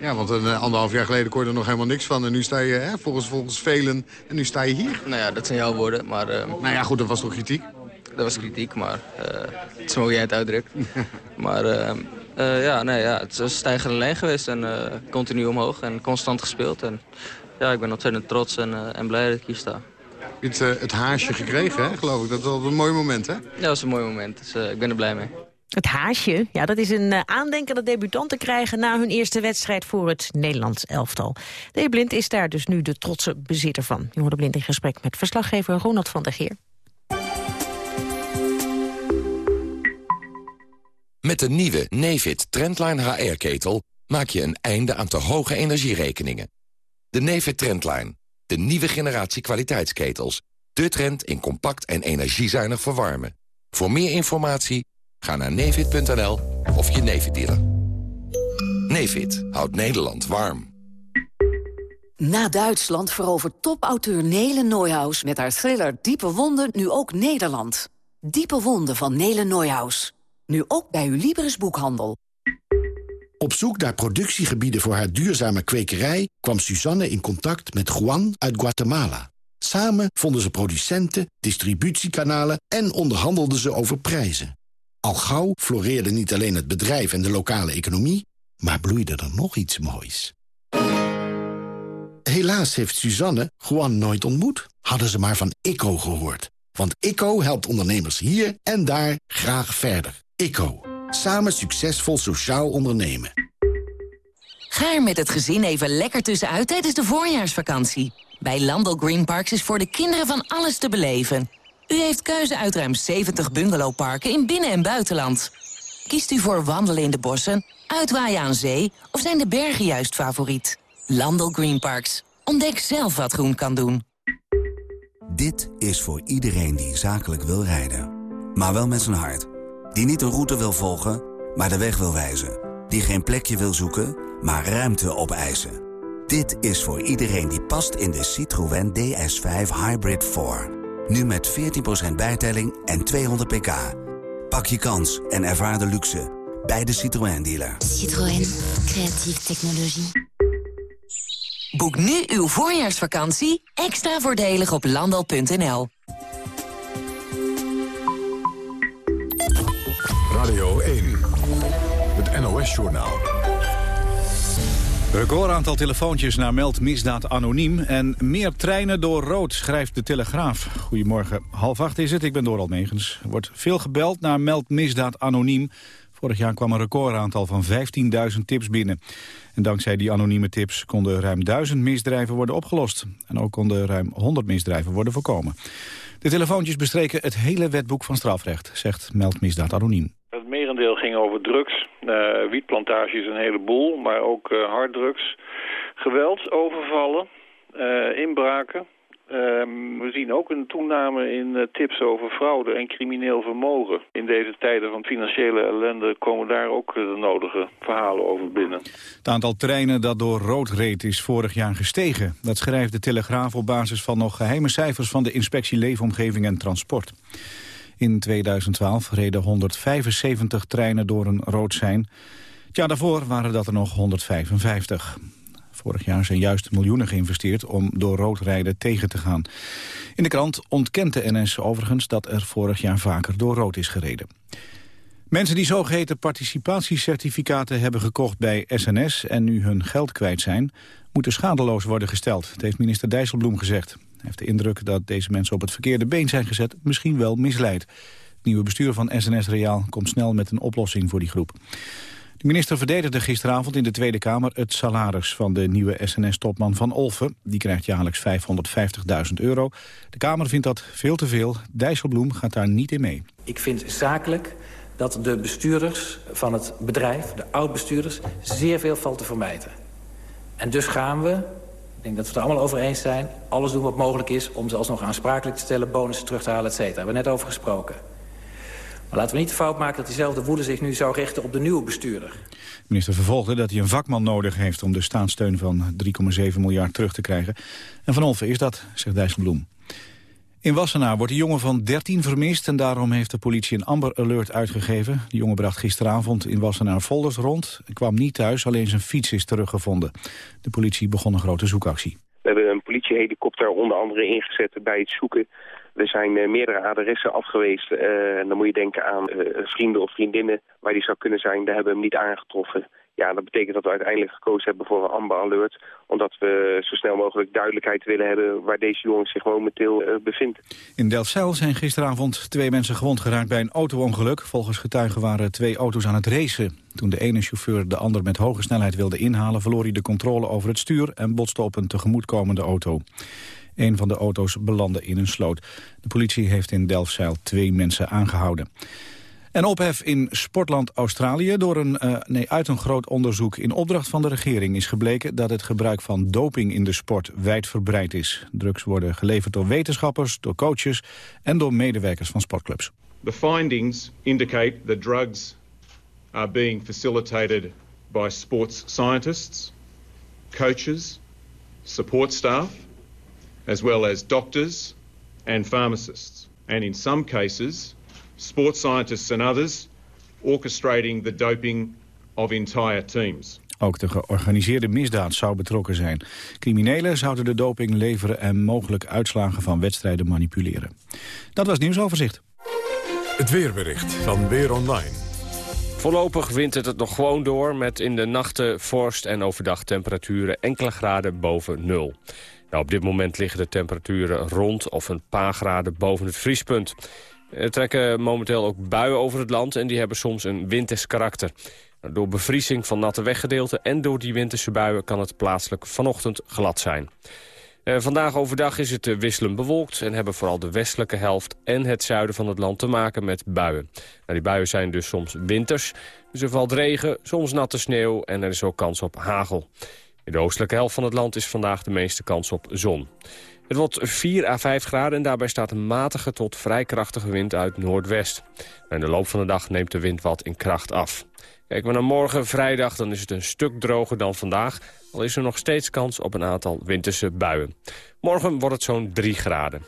Ja, want een uh, anderhalf jaar geleden kon je er nog helemaal niks van. En nu sta je, hè, volgens, volgens velen, en nu sta je hier. Nou ja, dat zijn jouw woorden, maar... Uh, nou ja, goed, dat was toch kritiek? Dat was kritiek, maar het is hoe jij het uitdrukt. maar ja, nee, ja, het is een stijgende lijn geweest en continu omhoog en constant gespeeld. En ja, ik ben ontzettend trots en, en blij dat ik hier sta het, uh, het haasje gekregen, hè, geloof ik. Dat was een mooi moment, hè? Ja, dat was een mooi moment. Dus uh, ik ben er blij mee. Het haasje, ja, dat is een uh, aandenken dat debutanten krijgen... na hun eerste wedstrijd voor het Nederlands elftal. De Blind is daar dus nu de trotse bezitter van. Je Blind in gesprek met verslaggever Ronald van der Geer. Met de nieuwe Nefit Trendline HR-ketel maak je een einde aan te hoge energierekeningen. De Nefit Trendline de nieuwe generatie kwaliteitsketels. De trend in compact en energiezuinig verwarmen. Voor meer informatie ga naar nevid.nl of je Nevid dealer. Nevid houdt Nederland warm. Na Duitsland verovert topauteur Nele Neuhaus met haar thriller Diepe Wonden nu ook Nederland. Diepe Wonden van Nele Neuhaus. Nu ook bij uw Libris boekhandel. Op zoek naar productiegebieden voor haar duurzame kwekerij... kwam Suzanne in contact met Juan uit Guatemala. Samen vonden ze producenten, distributiekanalen... en onderhandelden ze over prijzen. Al gauw floreerde niet alleen het bedrijf en de lokale economie... maar bloeide er nog iets moois. Helaas heeft Suzanne Juan nooit ontmoet. Hadden ze maar van ICO gehoord. Want ICO helpt ondernemers hier en daar graag verder. ICO. Samen succesvol sociaal ondernemen. Ga er met het gezin even lekker tussenuit tijdens de voorjaarsvakantie. Bij Landel Green Parks is voor de kinderen van alles te beleven. U heeft keuze uit ruim 70 bungalowparken in binnen- en buitenland. Kiest u voor wandelen in de bossen, uitwaaien aan zee... of zijn de bergen juist favoriet? Landel Green Parks. Ontdek zelf wat groen kan doen. Dit is voor iedereen die zakelijk wil rijden. Maar wel met zijn hart. Die niet een route wil volgen, maar de weg wil wijzen. Die geen plekje wil zoeken, maar ruimte opeisen. Dit is voor iedereen die past in de Citroën DS5 Hybrid 4. Nu met 14% bijtelling en 200 pk. Pak je kans en ervaar de luxe bij de Citroën dealer. Citroën, creatieve technologie. Boek nu uw voorjaarsvakantie extra voordelig op landal.nl. Radio 1, het NOS-journaal. Record aantal telefoontjes naar Meld Misdaad Anoniem... en meer treinen door rood, schrijft de Telegraaf. Goedemorgen, half acht is het, ik ben Doral Megens. Er wordt veel gebeld naar Meld Misdaad Anoniem. Vorig jaar kwam een recordaantal van 15.000 tips binnen. En dankzij die anonieme tips konden ruim 1000 misdrijven worden opgelost. En ook konden ruim 100 misdrijven worden voorkomen. De telefoontjes bestreken het hele wetboek van strafrecht, zegt Meld Misdaad Anoniem. Het merendeel over drugs, uh, wietplantages een heleboel, maar ook uh, harddrugs, geweld, overvallen, uh, inbraken. Um, we zien ook een toename in tips over fraude en crimineel vermogen. In deze tijden van financiële ellende komen daar ook de nodige verhalen over binnen. Het aantal treinen dat door rood reed is vorig jaar gestegen. Dat schrijft de Telegraaf op basis van nog geheime cijfers van de Inspectie Leefomgeving en Transport. In 2012 reden 175 treinen door een rood sein. Het jaar daarvoor waren dat er nog 155. Vorig jaar zijn juist miljoenen geïnvesteerd om door rood rijden tegen te gaan. In de krant ontkent de NS overigens dat er vorig jaar vaker door rood is gereden. Mensen die zogeheten participatiecertificaten hebben gekocht bij SNS en nu hun geld kwijt zijn, moeten schadeloos worden gesteld. Dat heeft minister Dijsselbloem gezegd. Heeft de indruk dat deze mensen op het verkeerde been zijn gezet, misschien wel misleid. Het nieuwe bestuur van SNS Reaal komt snel met een oplossing voor die groep. De minister verdedigde gisteravond in de Tweede Kamer het salaris van de nieuwe SNS-topman Van Olfen. Die krijgt jaarlijks 550.000 euro. De Kamer vindt dat veel te veel. Dijsselbloem gaat daar niet in mee. Ik vind zakelijk dat de bestuurders van het bedrijf, de oud-bestuurders, zeer veel valt te vermijten. En dus gaan we, denk dat we het er allemaal over eens zijn, alles doen wat mogelijk is om ze alsnog aansprakelijk te stellen, bonussen terug te halen, et cetera. Daar hebben we net over gesproken. Maar laten we niet de fout maken dat diezelfde woede zich nu zou richten op de nieuwe bestuurder. De minister vervolgde dat hij een vakman nodig heeft om de staatssteun van 3,7 miljard terug te krijgen. En Van Olven is dat, zegt Dijsselbloem. In Wassenaar wordt een jongen van 13 vermist en daarom heeft de politie een Amber Alert uitgegeven. De jongen bracht gisteravond in Wassenaar folders rond. Hij kwam niet thuis, alleen zijn fiets is teruggevonden. De politie begon een grote zoekactie. We hebben een politiehelikopter onder andere ingezet bij het zoeken er zijn uh, meerdere adressen afgeweest. Uh, en dan moet je denken aan uh, vrienden of vriendinnen waar die zou kunnen zijn. Daar hebben we hem niet aangetroffen. Ja, dat betekent dat we uiteindelijk gekozen hebben voor een Amber Alert. Omdat we zo snel mogelijk duidelijkheid willen hebben waar deze jongen zich momenteel bevindt. In Delfzijl zijn gisteravond twee mensen gewond geraakt bij een auto-ongeluk. Volgens getuigen waren twee auto's aan het racen. Toen de ene chauffeur de ander met hoge snelheid wilde inhalen... verloor hij de controle over het stuur en botste op een tegemoetkomende auto. Een van de auto's belandde in een sloot. De politie heeft in Delfzijl twee mensen aangehouden. En ophef in sportland Australië. Door een, uh, nee, uit een groot onderzoek in opdracht van de regering is gebleken dat het gebruik van doping in de sport wijdverbreid is. Drugs worden geleverd door wetenschappers, door coaches en door medewerkers van sportclubs. The findings indicate that drugs are being facilitated by sports scientists, coaches, support staff, as well as doctors and pharmacists. And in some cases, sports scientists and others orchestrating the doping of entire teams. Ook de georganiseerde misdaad zou betrokken zijn. Criminelen zouden de doping leveren en mogelijk uitslagen van wedstrijden manipuleren. Dat was nieuwsoverzicht. Het weerbericht van Weer Online. Voorlopig wint het het nog gewoon door met in de nachten vorst en overdag temperaturen enkele graden boven nul. Nou, op dit moment liggen de temperaturen rond of een paar graden boven het vriespunt. Er trekken momenteel ook buien over het land en die hebben soms een winters karakter. Door bevriezing van natte weggedeelten en door die winterse buien kan het plaatselijk vanochtend glad zijn. Eh, vandaag overdag is het uh, wisselend bewolkt en hebben vooral de westelijke helft en het zuiden van het land te maken met buien. Nou, die buien zijn dus soms winters, dus er valt regen, soms natte sneeuw en er is ook kans op hagel. In de oostelijke helft van het land is vandaag de meeste kans op zon. Het wordt 4 à 5 graden en daarbij staat een matige tot vrij krachtige wind uit noordwest. In de loop van de dag neemt de wind wat in kracht af. Kijken we naar morgen, vrijdag, dan is het een stuk droger dan vandaag. Al is er nog steeds kans op een aantal winterse buien. Morgen wordt het zo'n 3 graden.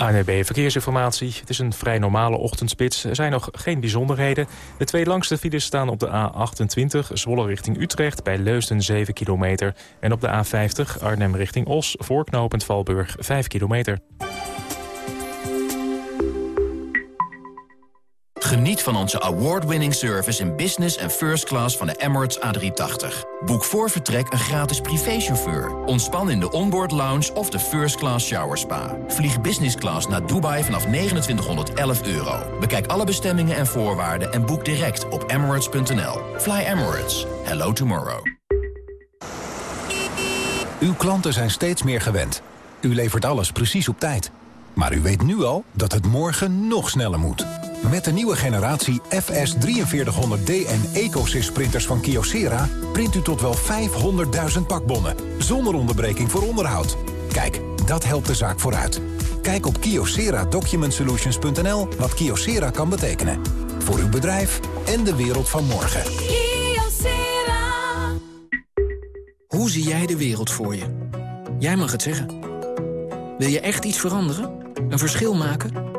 ANWB Verkeersinformatie. Het is een vrij normale ochtendspits. Er zijn nog geen bijzonderheden. De twee langste files staan op de A28 Zwolle richting Utrecht... bij Leusden 7 kilometer. En op de A50 Arnhem richting Os voorknopend Valburg 5 kilometer. Geniet van onze award-winning service in business en first class van de Emirates A380. Boek voor vertrek een gratis privéchauffeur. Ontspan in de onboard lounge of de first class shower spa. Vlieg business class naar Dubai vanaf 2911 euro. Bekijk alle bestemmingen en voorwaarden en boek direct op emirates.nl. Fly Emirates. Hello tomorrow. Uw klanten zijn steeds meer gewend. U levert alles precies op tijd. Maar u weet nu al dat het morgen nog sneller moet. Met de nieuwe generatie FS4300D en EcoSys printers van Kyocera... print u tot wel 500.000 pakbonnen, zonder onderbreking voor onderhoud. Kijk, dat helpt de zaak vooruit. Kijk op kyocera-document-solutions.nl wat Kyocera kan betekenen. Voor uw bedrijf en de wereld van morgen. Kyocera. Hoe zie jij de wereld voor je? Jij mag het zeggen. Wil je echt iets veranderen? Een verschil maken?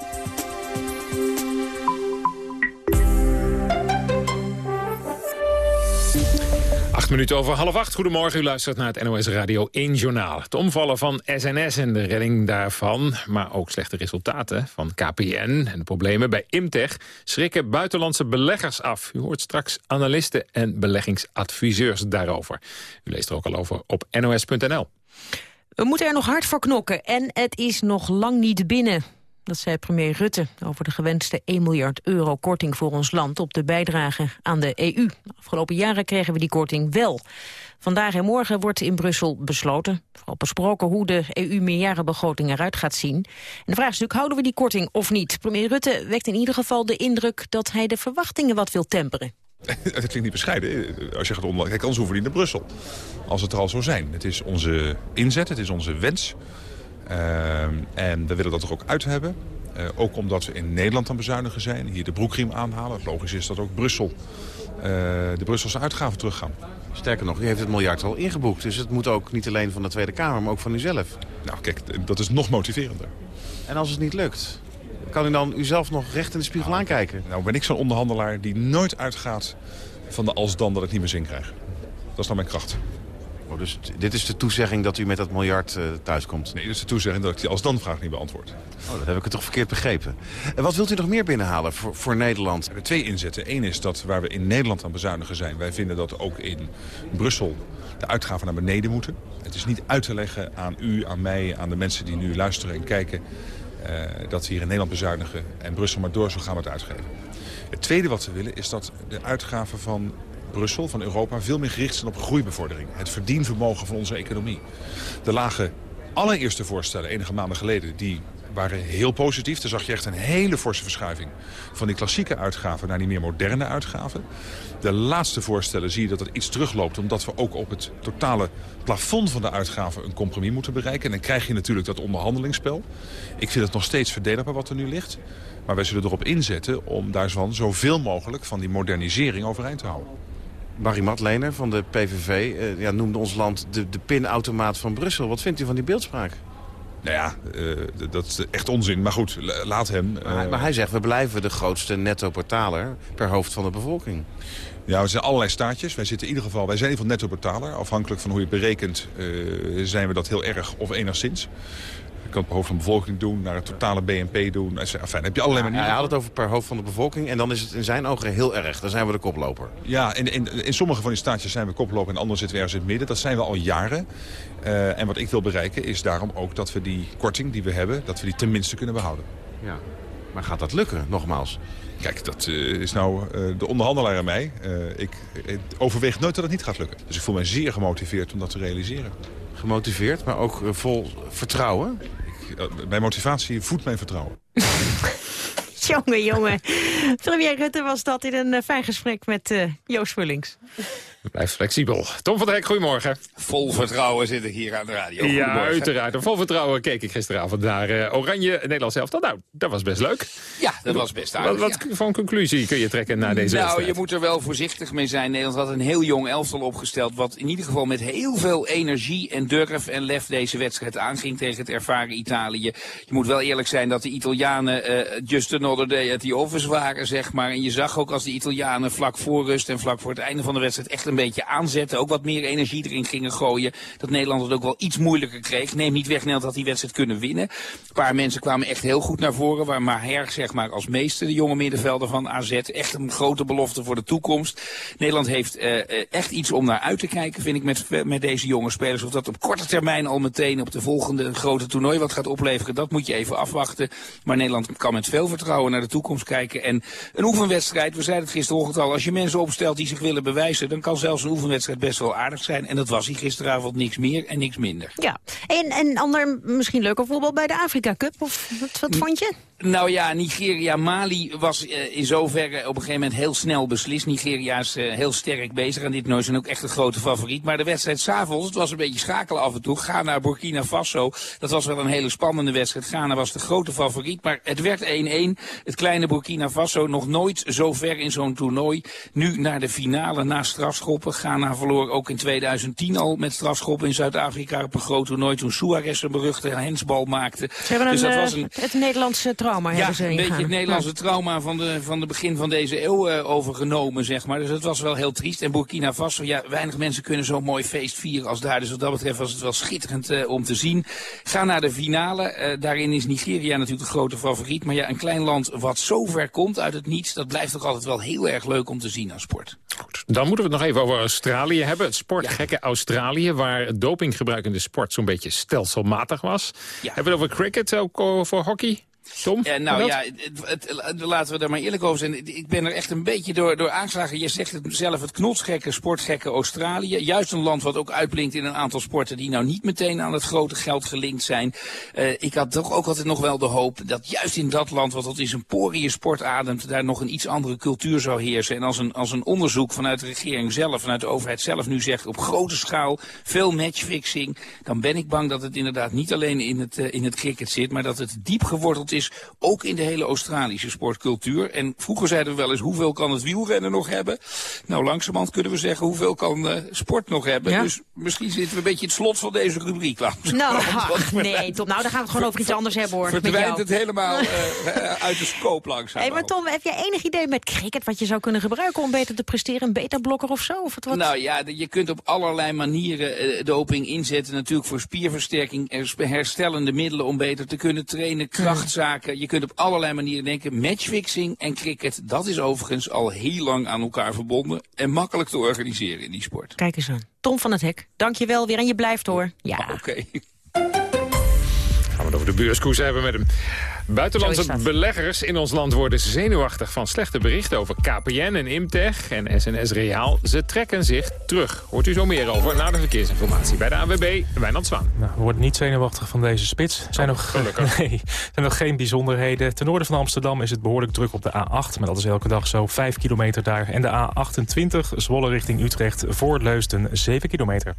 Minuten over half acht. Goedemorgen, u luistert naar het NOS Radio 1 Journaal. Het omvallen van SNS en de redding daarvan... maar ook slechte resultaten van KPN en de problemen bij Imtech... schrikken buitenlandse beleggers af. U hoort straks analisten en beleggingsadviseurs daarover. U leest er ook al over op nos.nl. We moeten er nog hard voor knokken en het is nog lang niet binnen. Dat zei premier Rutte over de gewenste 1 miljard euro korting voor ons land op de bijdrage aan de EU. De afgelopen jaren kregen we die korting wel. Vandaag en morgen wordt in Brussel besloten, vooral besproken hoe de EU-meerjarenbegroting eruit gaat zien. En de vraag is natuurlijk, houden we die korting of niet? Premier Rutte wekt in ieder geval de indruk dat hij de verwachtingen wat wil temperen. Dat klinkt niet bescheiden. Als je gaat onderhandelen, kijk, anders hoeven we naar Brussel. Als het er al zou zijn. Het is onze inzet, het is onze wens en we willen dat er ook uit hebben. Uh, ook omdat we in Nederland aan bezuinigen zijn. Hier de broekriem aanhalen. Logisch is dat ook Brussel, uh, de Brusselse uitgaven teruggaan. Sterker nog, u heeft het miljard al ingeboekt. Dus het moet ook niet alleen van de Tweede Kamer, maar ook van u zelf. Nou, kijk, dat is nog motiverender. En als het niet lukt, kan u dan uzelf nog recht in de spiegel aankijken? Nou ben ik zo'n onderhandelaar die nooit uitgaat van de als dan dat ik niet meer zin krijg. Dat is dan mijn kracht. Oh, dus dit is de toezegging dat u met dat miljard uh, thuiskomt? Nee, dit is de toezegging dat ik die als dan vraag niet beantwoord. Oh, dat heb ik het toch verkeerd begrepen. En wat wilt u nog meer binnenhalen voor, voor Nederland? We hebben twee inzetten. Eén is dat waar we in Nederland aan bezuinigen zijn... wij vinden dat ook in Brussel de uitgaven naar beneden moeten. Het is niet uit te leggen aan u, aan mij, aan de mensen die nu luisteren en kijken... Uh, dat we hier in Nederland bezuinigen en Brussel maar door zo gaan we het uitgeven. Het tweede wat we willen is dat de uitgaven van Brussel, van Europa, veel meer gericht zijn op groeibevordering. Het verdienvermogen van onze economie. De lage allereerste voorstellen, enige maanden geleden, die waren heel positief. Daar zag je echt een hele forse verschuiving van die klassieke uitgaven naar die meer moderne uitgaven. De laatste voorstellen zie je dat het iets terugloopt... omdat we ook op het totale plafond van de uitgaven een compromis moeten bereiken. En dan krijg je natuurlijk dat onderhandelingsspel. Ik vind het nog steeds verdedigbaar wat er nu ligt. Maar wij zullen erop inzetten om daar zoveel mogelijk van die modernisering overeind te houden. Barry Matlener van de PVV uh, ja, noemde ons land de, de pinautomaat van Brussel. Wat vindt u van die beeldspraak? Nou ja, uh, dat is echt onzin. Maar goed, laat hem. Maar, maar, hij zegt, we blijven de grootste netto-betaler per hoofd van de bevolking. Ja, er zijn allerlei staatjes. Wij zitten in ieder geval, wij zijn in ieder geval netto-betaler. Afhankelijk van hoe je het berekent zijn we dat heel erg of enigszins. Je kan het per hoofd van de bevolking doen, naar het totale BNP doen. Enfin, heb je allerlei manieren. hij had het over per hoofd van de bevolking en dan is het in zijn ogen heel erg. Dan zijn we de koploper. Ja, in, in, in sommige van die staatjes zijn we koploper en andere zitten we ergens in het midden. Dat zijn we al jaren. Uh, en wat ik wil bereiken is daarom ook dat we die korting die we hebben, dat we die tenminste kunnen behouden. Ja, maar gaat dat lukken, nogmaals? Kijk, dat uh, is nou uh, de onderhandelaar aan mij. ik overweeg nooit dat het niet gaat lukken. Dus ik voel mij zeer gemotiveerd om dat te realiseren. Gemotiveerd, maar ook vol vertrouwen? Mijn motivatie voedt mijn vertrouwen. jongen, jongen. Premier Rutte was dat in een fijn gesprek met Joost Vullings. Blijf flexibel. Tom van der Hek, goedemorgen. Vol vertrouwen zit ik hier aan de radio. Ja, uiteraard. En vol vertrouwen keek ik gisteravond naar uh, Oranje Nederland zelf. Nou, dat was best leuk. Ja, dat was best aardig. Wat, wat conclusie kun je trekken naar deze nou, wedstrijd? je moet er wel voorzichtig mee zijn. Nederland had een heel jong elftal opgesteld... wat in ieder geval met heel veel energie en durf en lef deze wedstrijd aanging... tegen het ervaren Italië. Je moet wel eerlijk zijn dat de Italianen uh, just another day at the office waren, zeg maar. En je zag ook als de Italianen vlak voor rust en vlak voor het einde van de wedstrijd... echt een beetje aanzetten. Ook wat meer energie erin gingen gooien. Dat Nederland het ook wel iets moeilijker kreeg. Neem niet weg Nederland had die wedstrijd kunnen winnen. Een paar mensen kwamen echt heel goed naar voren. Waar Maher zeg maar als meester de jonge middenvelder van AZ. Echt een grote belofte voor de toekomst. Nederland heeft uh, echt iets om naar uit te kijken vind ik met, met deze jonge spelers. Of dat op korte termijn al meteen op de volgende grote toernooi wat gaat opleveren. Dat moet je even afwachten. Maar Nederland kan met veel vertrouwen naar de toekomst kijken. En een oefenwedstrijd, we zeiden het gisterochtend al. Als je mensen opstelt die zich willen bewijzen. Dan kan zelfs een oefenwedstrijd best wel aardig zijn. En dat was hij gisteravond niks meer en niks minder. Ja, en, en ander misschien leuker voetbal bij de Afrika Cup? Of wat, wat vond je? Nou ja, Nigeria-Mali was uh, in zoverre op een gegeven moment heel snel beslist. Nigeria is uh, heel sterk bezig en dit nooit zijn ook echt een grote favoriet. Maar de wedstrijd s'avonds, het was een beetje schakelen af en toe. Ghana, Burkina Faso, dat was wel een hele spannende wedstrijd. Ghana was de grote favoriet, maar het werd 1-1. Het kleine Burkina Faso nog nooit zo ver in zo'n toernooi. Nu naar de finale, na strafschoppen. Ghana verloor ook in 2010 al met strafschoppen in Zuid-Afrika op een groot toernooi. Toen Suarez een beruchte hensbal maakte. Ze hebben dus een, dat was een... het Nederlandse trauma ja, een beetje het Nederlandse trauma van de, van de begin van deze eeuw uh, overgenomen, zeg maar. Dus het was wel heel triest. En Burkina Faso, ja, weinig mensen kunnen zo'n mooi feest vieren als daar. Dus wat dat betreft was het wel schitterend uh, om te zien. Ga naar de finale. Uh, daarin is Nigeria natuurlijk de grote favoriet. Maar ja, een klein land wat zo ver komt uit het niets, dat blijft toch altijd wel heel erg leuk om te zien aan sport. Goed, dan moeten we het nog even over Australië hebben. Het sportgekke ja. Australië, waar dopinggebruik in de sport zo'n beetje stelselmatig was. Ja. Hebben we het over cricket, ook voor hockey? Ja, nou ja, het, het, laten we er maar eerlijk over zijn. Ik ben er echt een beetje door, door aangeslagen. Je zegt het zelf, het knotsgekke, sportgekke Australië. Juist een land wat ook uitblinkt in een aantal sporten die nou niet meteen aan het grote geld gelinkt zijn. Uh, ik had toch ook altijd nog wel de hoop dat juist in dat land, wat tot in zijn poriën sport ademt, daar nog een iets andere cultuur zou heersen. En als een, als een onderzoek vanuit de regering zelf, vanuit de overheid zelf nu zegt op grote schaal, veel matchfixing, dan ben ik bang dat het inderdaad niet alleen in het, uh, in het cricket zit, maar dat het diep geworteld is. Ook in de hele Australische sportcultuur. En vroeger zeiden we wel eens, hoeveel kan het wielrennen nog hebben? Nou, langzamerhand kunnen we zeggen, hoeveel kan uh, sport nog hebben? Dus misschien zitten we een beetje het slot van deze rubriek. Nou, ach, nee, top. Nou, dan gaan we het gewoon over iets anders hebben, hoor. Verdwijnt het helemaal uh, uit de scope langzaam. Hey, maar Tom, heb jij enig idee met cricket wat je zou kunnen gebruiken om beter te presteren? Een beta-blokker of zo? Of wat? Nou ja, je kunt op allerlei manieren uh, doping inzetten. Natuurlijk voor spierversterking, herstellende middelen om beter te kunnen trainen, Je kunt op allerlei manieren denken. Matchfixing en cricket, dat is overigens al heel lang aan elkaar verbonden. En makkelijk te organiseren in die sport. Kijk eens aan. Tom van het Hek, dank je wel weer. En je blijft hoor. Ja. Oké gaan we het over de beurskoers hebben met hem. Buitenlandse beleggers in ons land worden zenuwachtig van slechte berichten over KPN en Imtech en SNS Reaal. Ze trekken zich terug. Hoort u zo meer over na de verkeersinformatie bij de AWB, Wijnand Zwaan. Nou, we worden niet zenuwachtig van deze spits. Er zijn, oh, nog, nee, zijn nog geen bijzonderheden. Ten noorden van Amsterdam is het behoorlijk druk op de A8. Maar dat is elke dag zo 5 kilometer daar. En de A28, Zwolle richting Utrecht, voor Leusden 7 kilometer.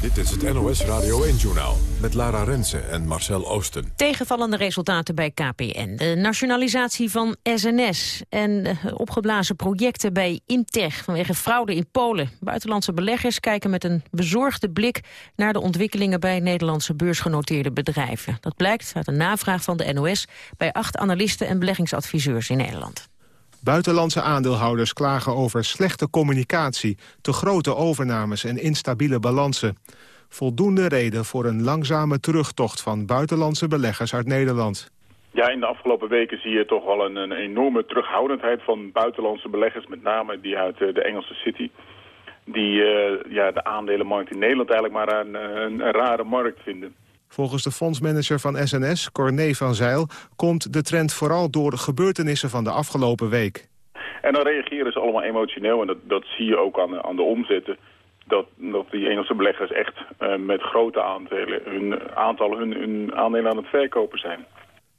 Dit is het NOS Radio 1-journaal met Lara Rensen en Marcel Oosten. Tegenvallende resultaten bij KPN. De nationalisatie van SNS en opgeblazen projecten bij Imtech vanwege fraude in Polen. Buitenlandse beleggers kijken met een bezorgde blik naar de ontwikkelingen bij Nederlandse beursgenoteerde bedrijven. Dat blijkt uit een navraag van de NOS bij acht analisten en beleggingsadviseurs in Nederland. Buitenlandse aandeelhouders klagen over slechte communicatie, te grote overnames en instabiele balansen. Voldoende reden voor een langzame terugtocht van buitenlandse beleggers uit Nederland. Ja, in de afgelopen weken zie je toch wel een, een enorme terughoudendheid van buitenlandse beleggers, met name die uit eh, de Engelse City. Die uh, ja, de aandelenmarkt in Nederland eigenlijk maar een, een, een rare markt vinden. Volgens de fondsmanager van SNS, Corné van Zeil... komt de trend vooral door de gebeurtenissen van de afgelopen week. En dan reageren ze allemaal emotioneel en dat, dat zie je ook aan, aan de omzetten. Dat, dat die Engelse beleggers echt uh, met grote aandelen hun, aantal hun, hun aandelen aan het verkopen zijn.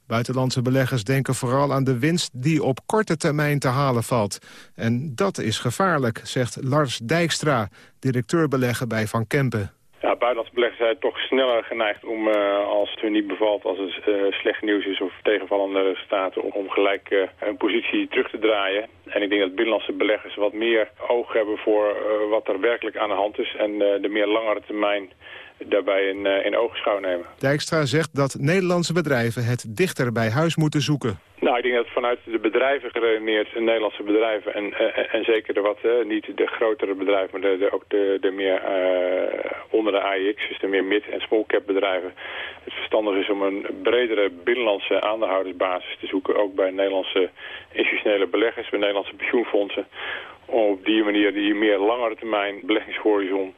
Buitenlandse beleggers denken vooral aan de winst die op korte termijn te halen valt. En dat is gevaarlijk, zegt Lars Dijkstra, directeur beleggen bij Van Kempen. Ja, buitenlandse beleggers zijn toch sneller geneigd om, uh, als het hun niet bevalt, als het uh, slecht nieuws is of tegenvallende resultaten, om gelijk uh, een positie terug te draaien. En ik denk dat binnenlandse beleggers wat meer oog hebben voor wat er werkelijk aan de hand is en de meer langere termijn daarbij in, uh, in ogenschouw nemen. Dijkstra zegt dat Nederlandse bedrijven het dichter bij huis moeten zoeken. Nou, ik denk dat vanuit de bedrijven geredeneerd, Nederlandse bedrijven en, uh, en zeker de wat, uh, niet de grotere bedrijven, maar de, de, ook de, de meer onder de AIX, dus de meer mid- en small cap bedrijven, het verstandig is om een bredere binnenlandse aandeelhoudersbasis te zoeken, ook bij Nederlandse institutionele beleggers, bij Nederlandse pensioenfondsen, om op die manier die meer langere termijn beleggingshorizon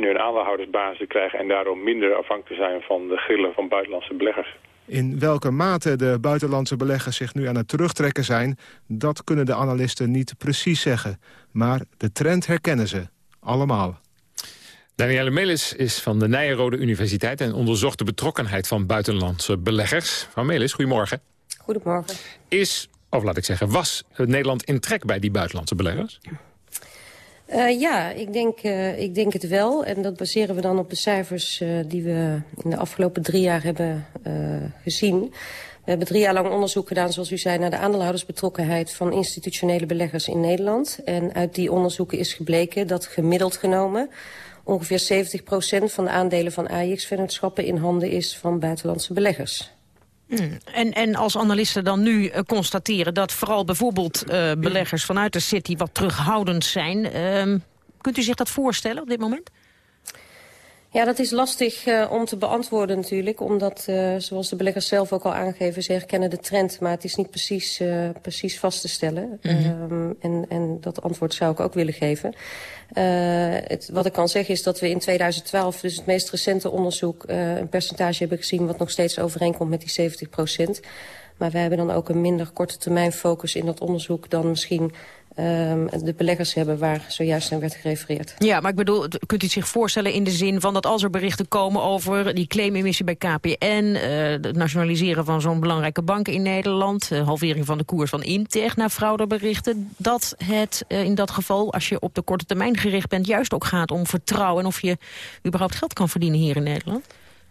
in hun aandeelhoudersbasis te krijgen... en daardoor minder afhankelijk zijn van de grillen van buitenlandse beleggers. In welke mate de buitenlandse beleggers zich nu aan het terugtrekken zijn... dat kunnen de analisten niet precies zeggen. Maar de trend herkennen ze. Allemaal. Danielle Melis is van de Nijenrode Universiteit... en onderzocht de betrokkenheid van buitenlandse beleggers. Van Melis, goedemorgen. Goedemorgen. Is, of laat ik zeggen, was Nederland in trek bij die buitenlandse beleggers? Uh, ja, ik denk, uh, ik denk het wel. En dat baseren we dan op de cijfers uh, die we in de afgelopen drie jaar hebben gezien. We hebben drie jaar lang onderzoek gedaan, zoals u zei... naar de aandeelhoudersbetrokkenheid van institutionele beleggers in Nederland. En uit die onderzoeken is gebleken dat gemiddeld genomen... ongeveer 70% van de aandelen van AIX-vennootschappen in handen is van buitenlandse beleggers. Mm. En, en als analisten dan nu uh, constateren dat vooral bijvoorbeeld uh, beleggers vanuit de city wat terughoudend zijn. Uh, kunt u zich dat voorstellen op dit moment? Ja, dat is lastig uh, om te beantwoorden natuurlijk. Omdat, uh, zoals de beleggers zelf ook al aangeven, ze herkennen de trend. Maar het is niet precies, uh, precies vast te stellen. Mm -hmm. um, en, en dat antwoord zou ik ook willen geven. het, wat ik kan zeggen is dat we in 2012, dus het meest recente onderzoek... een percentage hebben gezien wat nog steeds overeenkomt met die 70 procent. Maar wij hebben dan ook een minder korte termijn focus in dat onderzoek... dan misschien um, de beleggers hebben waar zojuist aan werd gerefereerd. Ja, maar ik bedoel, kunt u zich voorstellen in de zin van dat als er berichten komen over die claimemissie bij KPN, uh, het nationaliseren van zo'n belangrijke bank in Nederland, uh, halvering van de koers van Integ naar fraudeberichten, dat het uh, in dat geval, als je op de korte termijn gericht bent, juist ook gaat om vertrouwen en of je überhaupt geld kan verdienen hier in Nederland?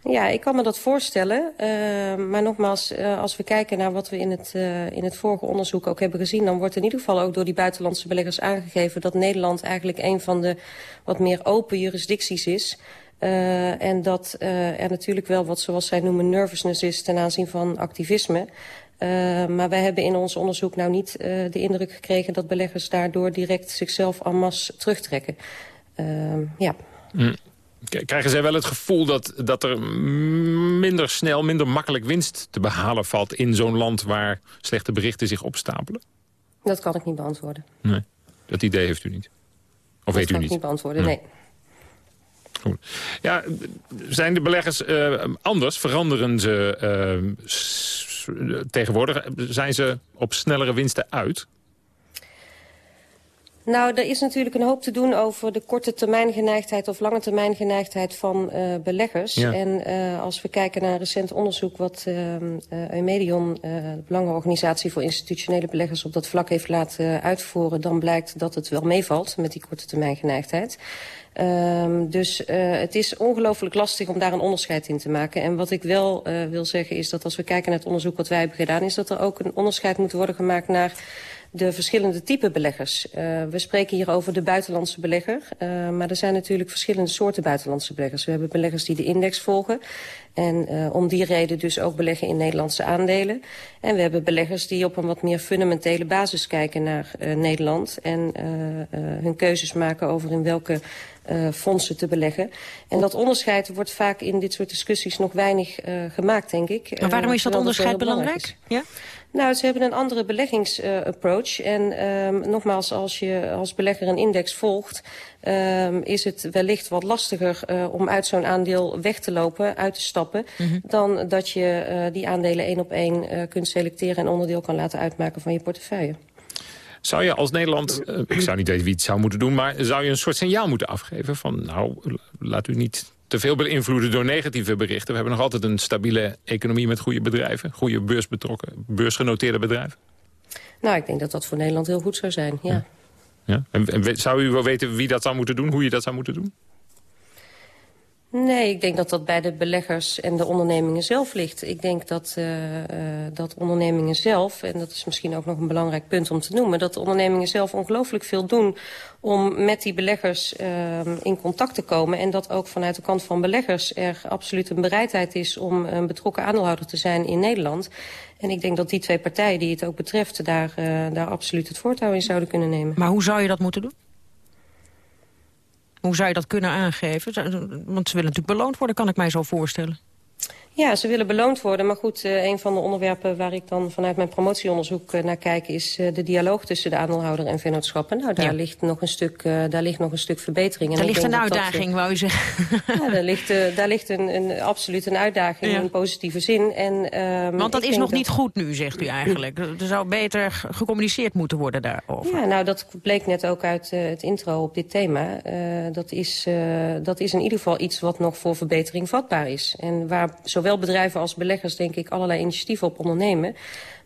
Ja, ik kan me dat voorstellen. Uh, maar nogmaals, uh, als we kijken naar wat we in het, uh, in het vorige onderzoek ook hebben gezien... dan wordt in ieder geval ook door die buitenlandse beleggers aangegeven... dat Nederland eigenlijk een van de wat meer open jurisdicties is... Uh, en dat er natuurlijk wel wat zoals zij noemen nervousness is ten aanzien van activisme. Maar wij hebben in ons onderzoek nou niet de indruk gekregen dat beleggers daardoor direct zichzelf en masse terugtrekken. ja. Mm. Krijgen zij wel het gevoel dat, dat er minder snel, minder makkelijk winst te behalen valt in zo'n land waar slechte berichten zich opstapelen? Dat kan ik niet beantwoorden. Nee, dat idee heeft u niet? Of dat weet u niet? Dat kan ik niet beantwoorden, nee. nee. Goed. Ja, zijn de beleggers uh, anders? Veranderen ze uh, tegenwoordig? Zijn ze op snellere winsten uit? Nou, er is natuurlijk een hoop te doen over de korte termijn geneigdheid of lange termijn geneigdheid van uh, beleggers. Ja. En uh, als we kijken naar een recent onderzoek wat uh, Eumedion, de Belangenorganisatie voor institutionele beleggers, op dat vlak heeft laten uitvoeren, dan blijkt dat het wel meevalt met die korte termijn geneigdheid. Um, dus uh, het is ongelooflijk lastig om daar een onderscheid in te maken. En wat ik wel uh, wil zeggen is dat als we kijken naar het onderzoek wat wij hebben gedaan... is dat er ook een onderscheid moet worden gemaakt naar de verschillende type beleggers. Uh, we spreken hier over de buitenlandse belegger. Uh, maar er zijn natuurlijk verschillende soorten buitenlandse beleggers. We hebben beleggers die de index volgen. En uh, om die reden dus ook beleggen in Nederlandse aandelen. En we hebben beleggers die op een wat meer fundamentele basis kijken naar uh, Nederland. En uh, hun keuzes maken over in welke fondsen te beleggen. En dat onderscheid wordt vaak in dit soort discussies nog weinig gemaakt, denk ik. Maar waarom is dat onderscheid belangrijk? Ja? Nou, ze hebben een andere beleggingsapproach. En um, nogmaals, als je als belegger een index volgt... Um, is het wellicht wat lastiger uh, om uit zo'n aandeel weg te lopen, uit te stappen... Mm -hmm. dan dat je uh, die aandelen één op één uh, kunt selecteren... en onderdeel kan laten uitmaken van je portefeuille. Zou je als Nederland, uh, ik zou niet weten wie het zou moeten doen... maar zou je een soort signaal moeten afgeven van... nou, laat u niet te veel beïnvloeden door negatieve berichten. We hebben nog altijd een stabiele economie met goede bedrijven. Goede beursbetrokken, beursgenoteerde bedrijven. Nou, ik denk dat dat voor Nederland heel goed zou zijn, ja. ja. Ja. En, zou u wel weten wie dat zou moeten doen? Hoe je dat zou moeten doen? Nee, ik denk dat dat bij de beleggers en de ondernemingen zelf ligt. Ik denk dat, uh, uh, dat ondernemingen zelf, en dat is misschien ook nog een belangrijk punt om te noemen... dat de ondernemingen zelf ongelooflijk veel doen om met die beleggers uh, in contact te komen... en dat ook vanuit de kant van beleggers er absoluut een bereidheid is... om een betrokken aandeelhouder te zijn in Nederland. En ik denk dat die twee partijen die het ook betreft... daar, daar absoluut het voortouw in zouden kunnen nemen. Maar hoe zou je dat moeten doen? Hoe zou je dat kunnen aangeven? Want ze willen natuurlijk beloond worden, kan ik mij zo voorstellen. Ja, ze willen beloond worden. Maar goed, uh, een van de onderwerpen waar ik dan vanuit mijn promotieonderzoek uh, naar kijk... is uh, de dialoog tussen de aandeelhouder en vennootschappen. Nou, daar, ja. ligt, nog een stuk, daar ligt nog een stuk verbetering. Daar ligt een uitdaging, dat, wou je zeggen. Ja, daar ligt, daar ligt een, een, absoluut een uitdaging ja. in positieve zin. En, ehm, Want dat is nog dat... niet goed nu, zegt u eigenlijk. Er zou beter gecommuniceerd moeten worden daarover. Ja, nou, dat bleek net ook uit het intro op dit thema. dat, is, dat is in ieder geval iets wat nog voor verbetering vatbaar is. En waar zowel bedrijven als beleggers denk ik allerlei initiatieven op ondernemen.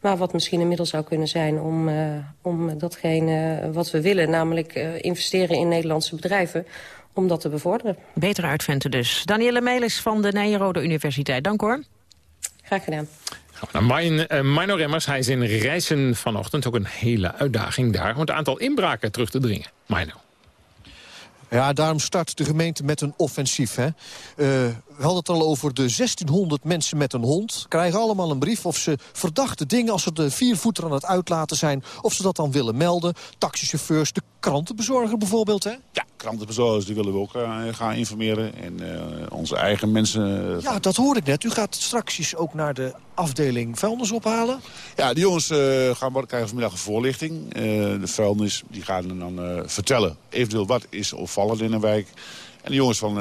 Maar wat misschien een middel zou kunnen zijn om, uh, om datgene wat we willen... namelijk uh, investeren in Nederlandse bedrijven, om dat te bevorderen. Beter uitventen dus. Danielle Melis van de Nijrode Universiteit. Dank hoor. Graag gedaan. Nou, Mijn, uh, Mino Remmers, hij is in Rijssen vanochtend. Ook een hele uitdaging daar om het aantal inbraken terug te dringen. Mino. Ja, daarom start de gemeente met een offensief. Hè. Uh, we hadden het al over de 1600 mensen met een hond. Krijgen allemaal een brief of ze verdachte dingen... als ze de viervoeter aan het uitlaten zijn... of ze dat dan willen melden. Taxichauffeurs, de krantenbezorger bijvoorbeeld, hè? Ja, krantenbezorgers die willen we ook uh, gaan informeren. En uh, onze eigen mensen... ja, dat hoor ik net. U gaat straks ook naar de afdeling vuilnis ophalen? Ja, die jongens gaan, krijgen vanmiddag een voorlichting. De vuilnis die gaan dan vertellen eventueel wat is opvallend in een wijk. En de jongens van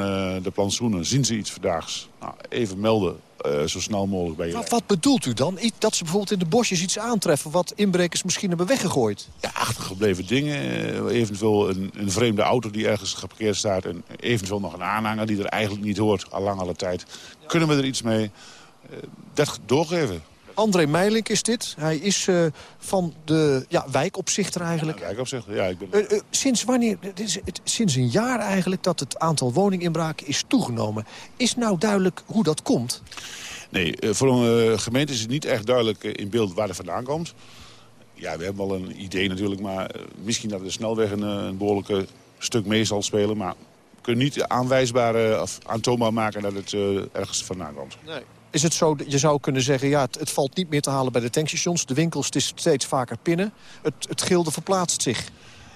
de plantsoenen, zien ze iets vandaags? Nou, even melden, zo snel mogelijk bij je. Maar wat bedoelt u dan? Dat ze bijvoorbeeld in de bosjes iets aantreffen... wat inbrekers misschien hebben weggegooid? Ja, achtergebleven dingen. eventueel een, een vreemde auto die ergens geparkeerd staat... en eventueel nog een aanhanger die er eigenlijk niet hoort, al lang alle tijd. Kunnen we er iets mee? dat doorgeven. André Meilink is dit. Hij is uh, van de ja, wijkopzichter eigenlijk. Ja, wijkopzichter, ja. Ik ben... Uh, uh, sinds wanneer? Het is het, sinds een jaar eigenlijk dat het aantal woninginbraken is toegenomen. Is nou duidelijk hoe dat komt? Nee, voor een gemeente is het niet echt duidelijk in beeld waar het vandaan komt. Ja, we hebben wel een idee natuurlijk, maar misschien dat de snelweg een, een behoorlijke stuk mee zal spelen. Maar we kunnen niet aanwijsbaar of aantoonbaar maken dat het ergens vandaan komt. Nee. Is het zo, je zou kunnen zeggen, ja, het, het, valt niet meer te halen bij de tankstations. De winkels, het is steeds vaker pinnen. Het, het gilde verplaatst zich.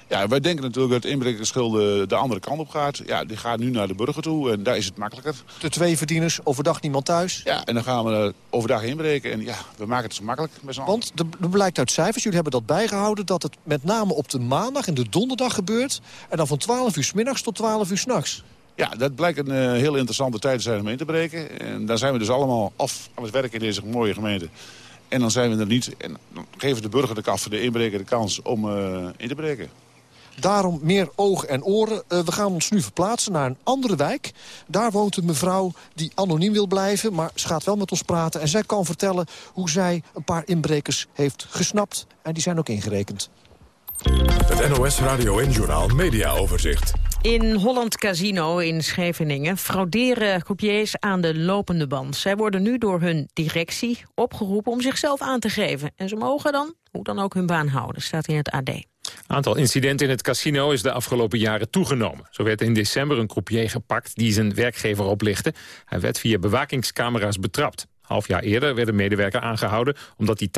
Ja, wij denken natuurlijk dat het inbrekersgilde de andere kant op gaat. Ja, die gaat nu naar de burger toe en daar is het makkelijker. De twee verdieners, overdag niemand thuis? Ja, en dan gaan we overdag inbreken en ja, we maken het zo makkelijk met z'n Want er blijkt uit cijfers, jullie hebben dat bijgehouden... dat het met name op de maandag en de donderdag gebeurt... en dan van 12 uur s middags tot 12 uur s'nachts. Ja, dat blijkt een uh, heel interessante tijd te zijn om in te breken. En daar zijn we dus allemaal af aan het werk in deze mooie gemeente. En dan zijn we er niet. En dan geven de burger de kaf, de inbreker de kans om uh, in te breken. Daarom meer ogen en oren. Uh, we gaan ons nu verplaatsen naar een andere wijk. Daar woont een mevrouw die anoniem wil blijven, maar ze gaat wel met ons praten. En zij kan vertellen hoe zij een paar inbrekers heeft gesnapt. En die zijn ook ingerekend. Het NOS Radio en Journal Media Overzicht. In Holland Casino in Scheveningen frauderen croupiers aan de lopende band. Zij worden nu door hun directie opgeroepen om zichzelf aan te geven. En ze mogen dan, hoe dan ook, hun baan houden, staat in het AD. Aantal incidenten in het casino is de afgelopen jaren toegenomen. Zo werd in december een croupier gepakt die zijn werkgever oplichtte. Hij werd via bewakingscamera's betrapt. Half jaar eerder werd een medewerker aangehouden... omdat hij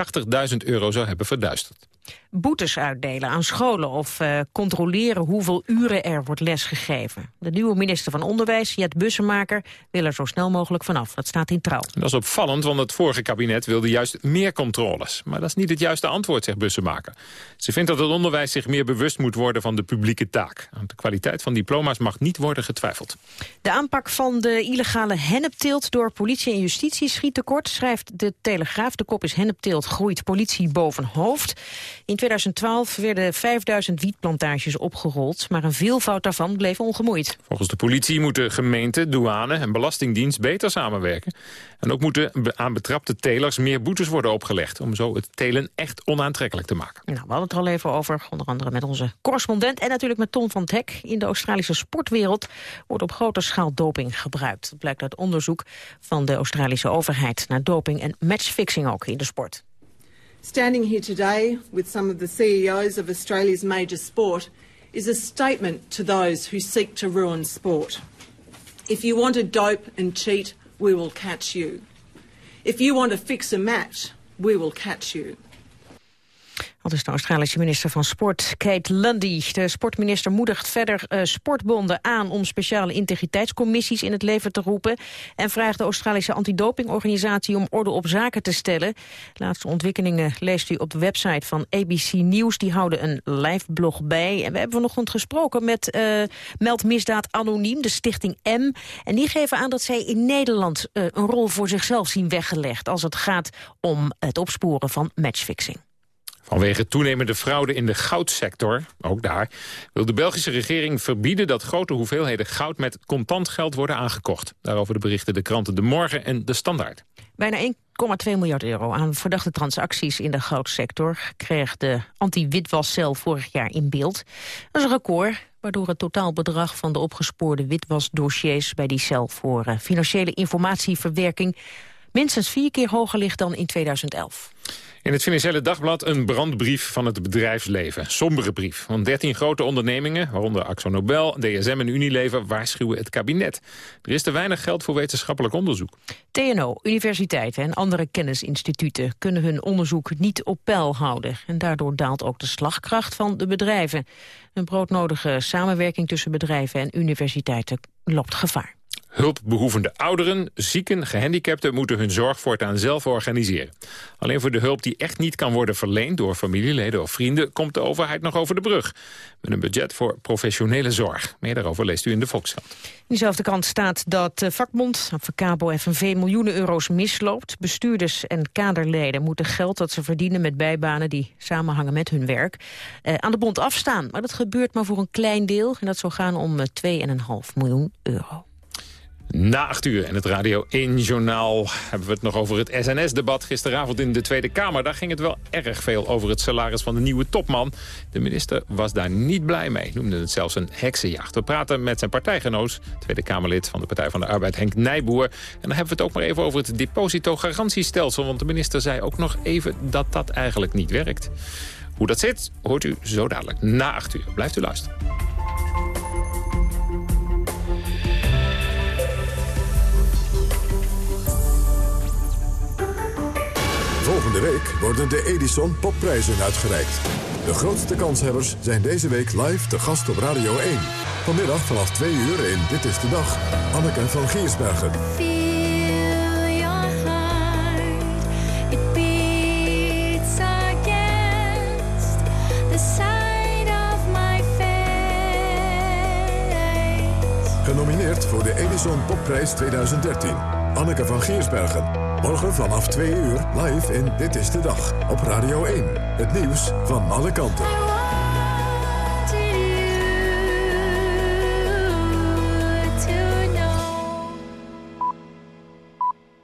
80.000 euro zou hebben verduisterd boetes uitdelen aan scholen of uh, controleren hoeveel uren er wordt lesgegeven. De nieuwe minister van Onderwijs, Jet Bussemaker, wil er zo snel mogelijk vanaf. Dat staat in trouw. Dat is opvallend, want het vorige kabinet wilde juist meer controles. Maar dat is niet het juiste antwoord, zegt Bussemaker. Ze vindt dat het onderwijs zich meer bewust moet worden van de publieke taak. Aan de kwaliteit van diploma's mag niet worden getwijfeld. De aanpak van de illegale hennepteelt door politie en justitie schiet tekort, schrijft de Telegraaf. De kop is hennepteelt groeit politie boven hoofd. In 2012 werden 5000 wietplantages opgerold, maar een veelvoud daarvan bleef ongemoeid. Volgens de politie moeten gemeente, douane en belastingdienst beter samenwerken. En ook moeten aan betrapte telers meer boetes worden opgelegd... om zo het telen echt onaantrekkelijk te maken. Nou, we hadden het er al even over, onder andere met onze correspondent... en natuurlijk met Tom van het Hek. In de Australische sportwereld wordt op grote schaal doping gebruikt. Dat blijkt uit onderzoek van de Australische overheid... naar doping en matchfixing ook in de sport. Standing here today with some of the CEOs of Australia's major sport is a statement to those who seek to ruin sport. If you want to dope and cheat, we will catch you. If you want to fix a match, we will catch you. Dat is de Australische minister van Sport, Kate Lundy. De sportminister moedigt verder uh, sportbonden aan... om speciale integriteitscommissies in het leven te roepen... en vraagt de Australische antidopingorganisatie om orde op zaken te stellen. Laatste ontwikkelingen leest u op de website van ABC News. Die houden een live blog bij. En we hebben vanochtend gesproken met uh, Meld Misdaad Anoniem, de stichting M. En die geven aan dat zij in Nederland uh, een rol voor zichzelf zien weggelegd... als het gaat om het opsporen van matchfixing. Vanwege toenemende fraude in de goudsector, ook daar... wil de Belgische regering verbieden dat grote hoeveelheden goud... met contant geld worden aangekocht. Daarover de berichten de kranten De Morgen en De Standaard. Bijna 1,2 miljard euro aan verdachte transacties in de goudsector... kreeg de anti-witwascel vorig jaar in beeld. Dat is een record waardoor het totaalbedrag van de opgespoorde witwasdossiers... bij die cel voor uh, financiële informatieverwerking... minstens vier keer hoger ligt dan in 2011. In het Financiële Dagblad een brandbrief van het bedrijfsleven. Sombere brief. Want 13 grote ondernemingen, waaronder Axo Nobel, DSM en Unilever, waarschuwen het kabinet. Er is te weinig geld voor wetenschappelijk onderzoek. TNO, universiteiten en andere kennisinstituten kunnen hun onderzoek niet op peil houden. En daardoor daalt ook de slagkracht van de bedrijven. Een broodnodige samenwerking tussen bedrijven en universiteiten loopt gevaar. Hulpbehoevende ouderen, zieken, gehandicapten moeten hun zorg voortaan zelf organiseren. Alleen voor de hulp die echt niet kan worden verleend door familieleden of vrienden... komt de overheid nog over de brug. Met een budget voor professionele zorg. Meer daarover leest u in de Volkskrant. In diezelfde krant staat dat vakbond, Avocabo FNV, miljoenen euro's misloopt. Bestuurders en kaderleden moeten geld dat ze verdienen met bijbanen... die samenhangen met hun werk, eh, aan de bond afstaan. Maar dat gebeurt maar voor een klein deel. En dat zou gaan om 2,5 miljoen euro. Na acht uur in het Radio 1-journaal hebben we het nog over het SNS-debat gisteravond in de Tweede Kamer. Daar ging het wel erg veel over het salaris van de nieuwe topman. De minister was daar niet blij mee, noemde het zelfs een heksenjacht. We praten met zijn partijgenoot, Tweede Kamerlid van de Partij van de Arbeid, Henk Nijboer. En dan hebben we het ook maar even over het depositogarantiestelsel. Want de minister zei ook nog even dat dat eigenlijk niet werkt. Hoe dat zit, hoort u zo dadelijk na acht uur. Blijft u luisteren. Volgende week worden de Edison Popprijzen uitgereikt. De grootste kanshebbers zijn deze week live te gast op Radio 1. Vanmiddag vanaf 2 uur in Dit is de Dag. Anneke van Giersbergen. Genomineerd voor de Edison Popprijs 2013. Anneke van Giersbergen. Morgen vanaf 2 uur live in Dit is de Dag op Radio 1. Het nieuws van alle kanten.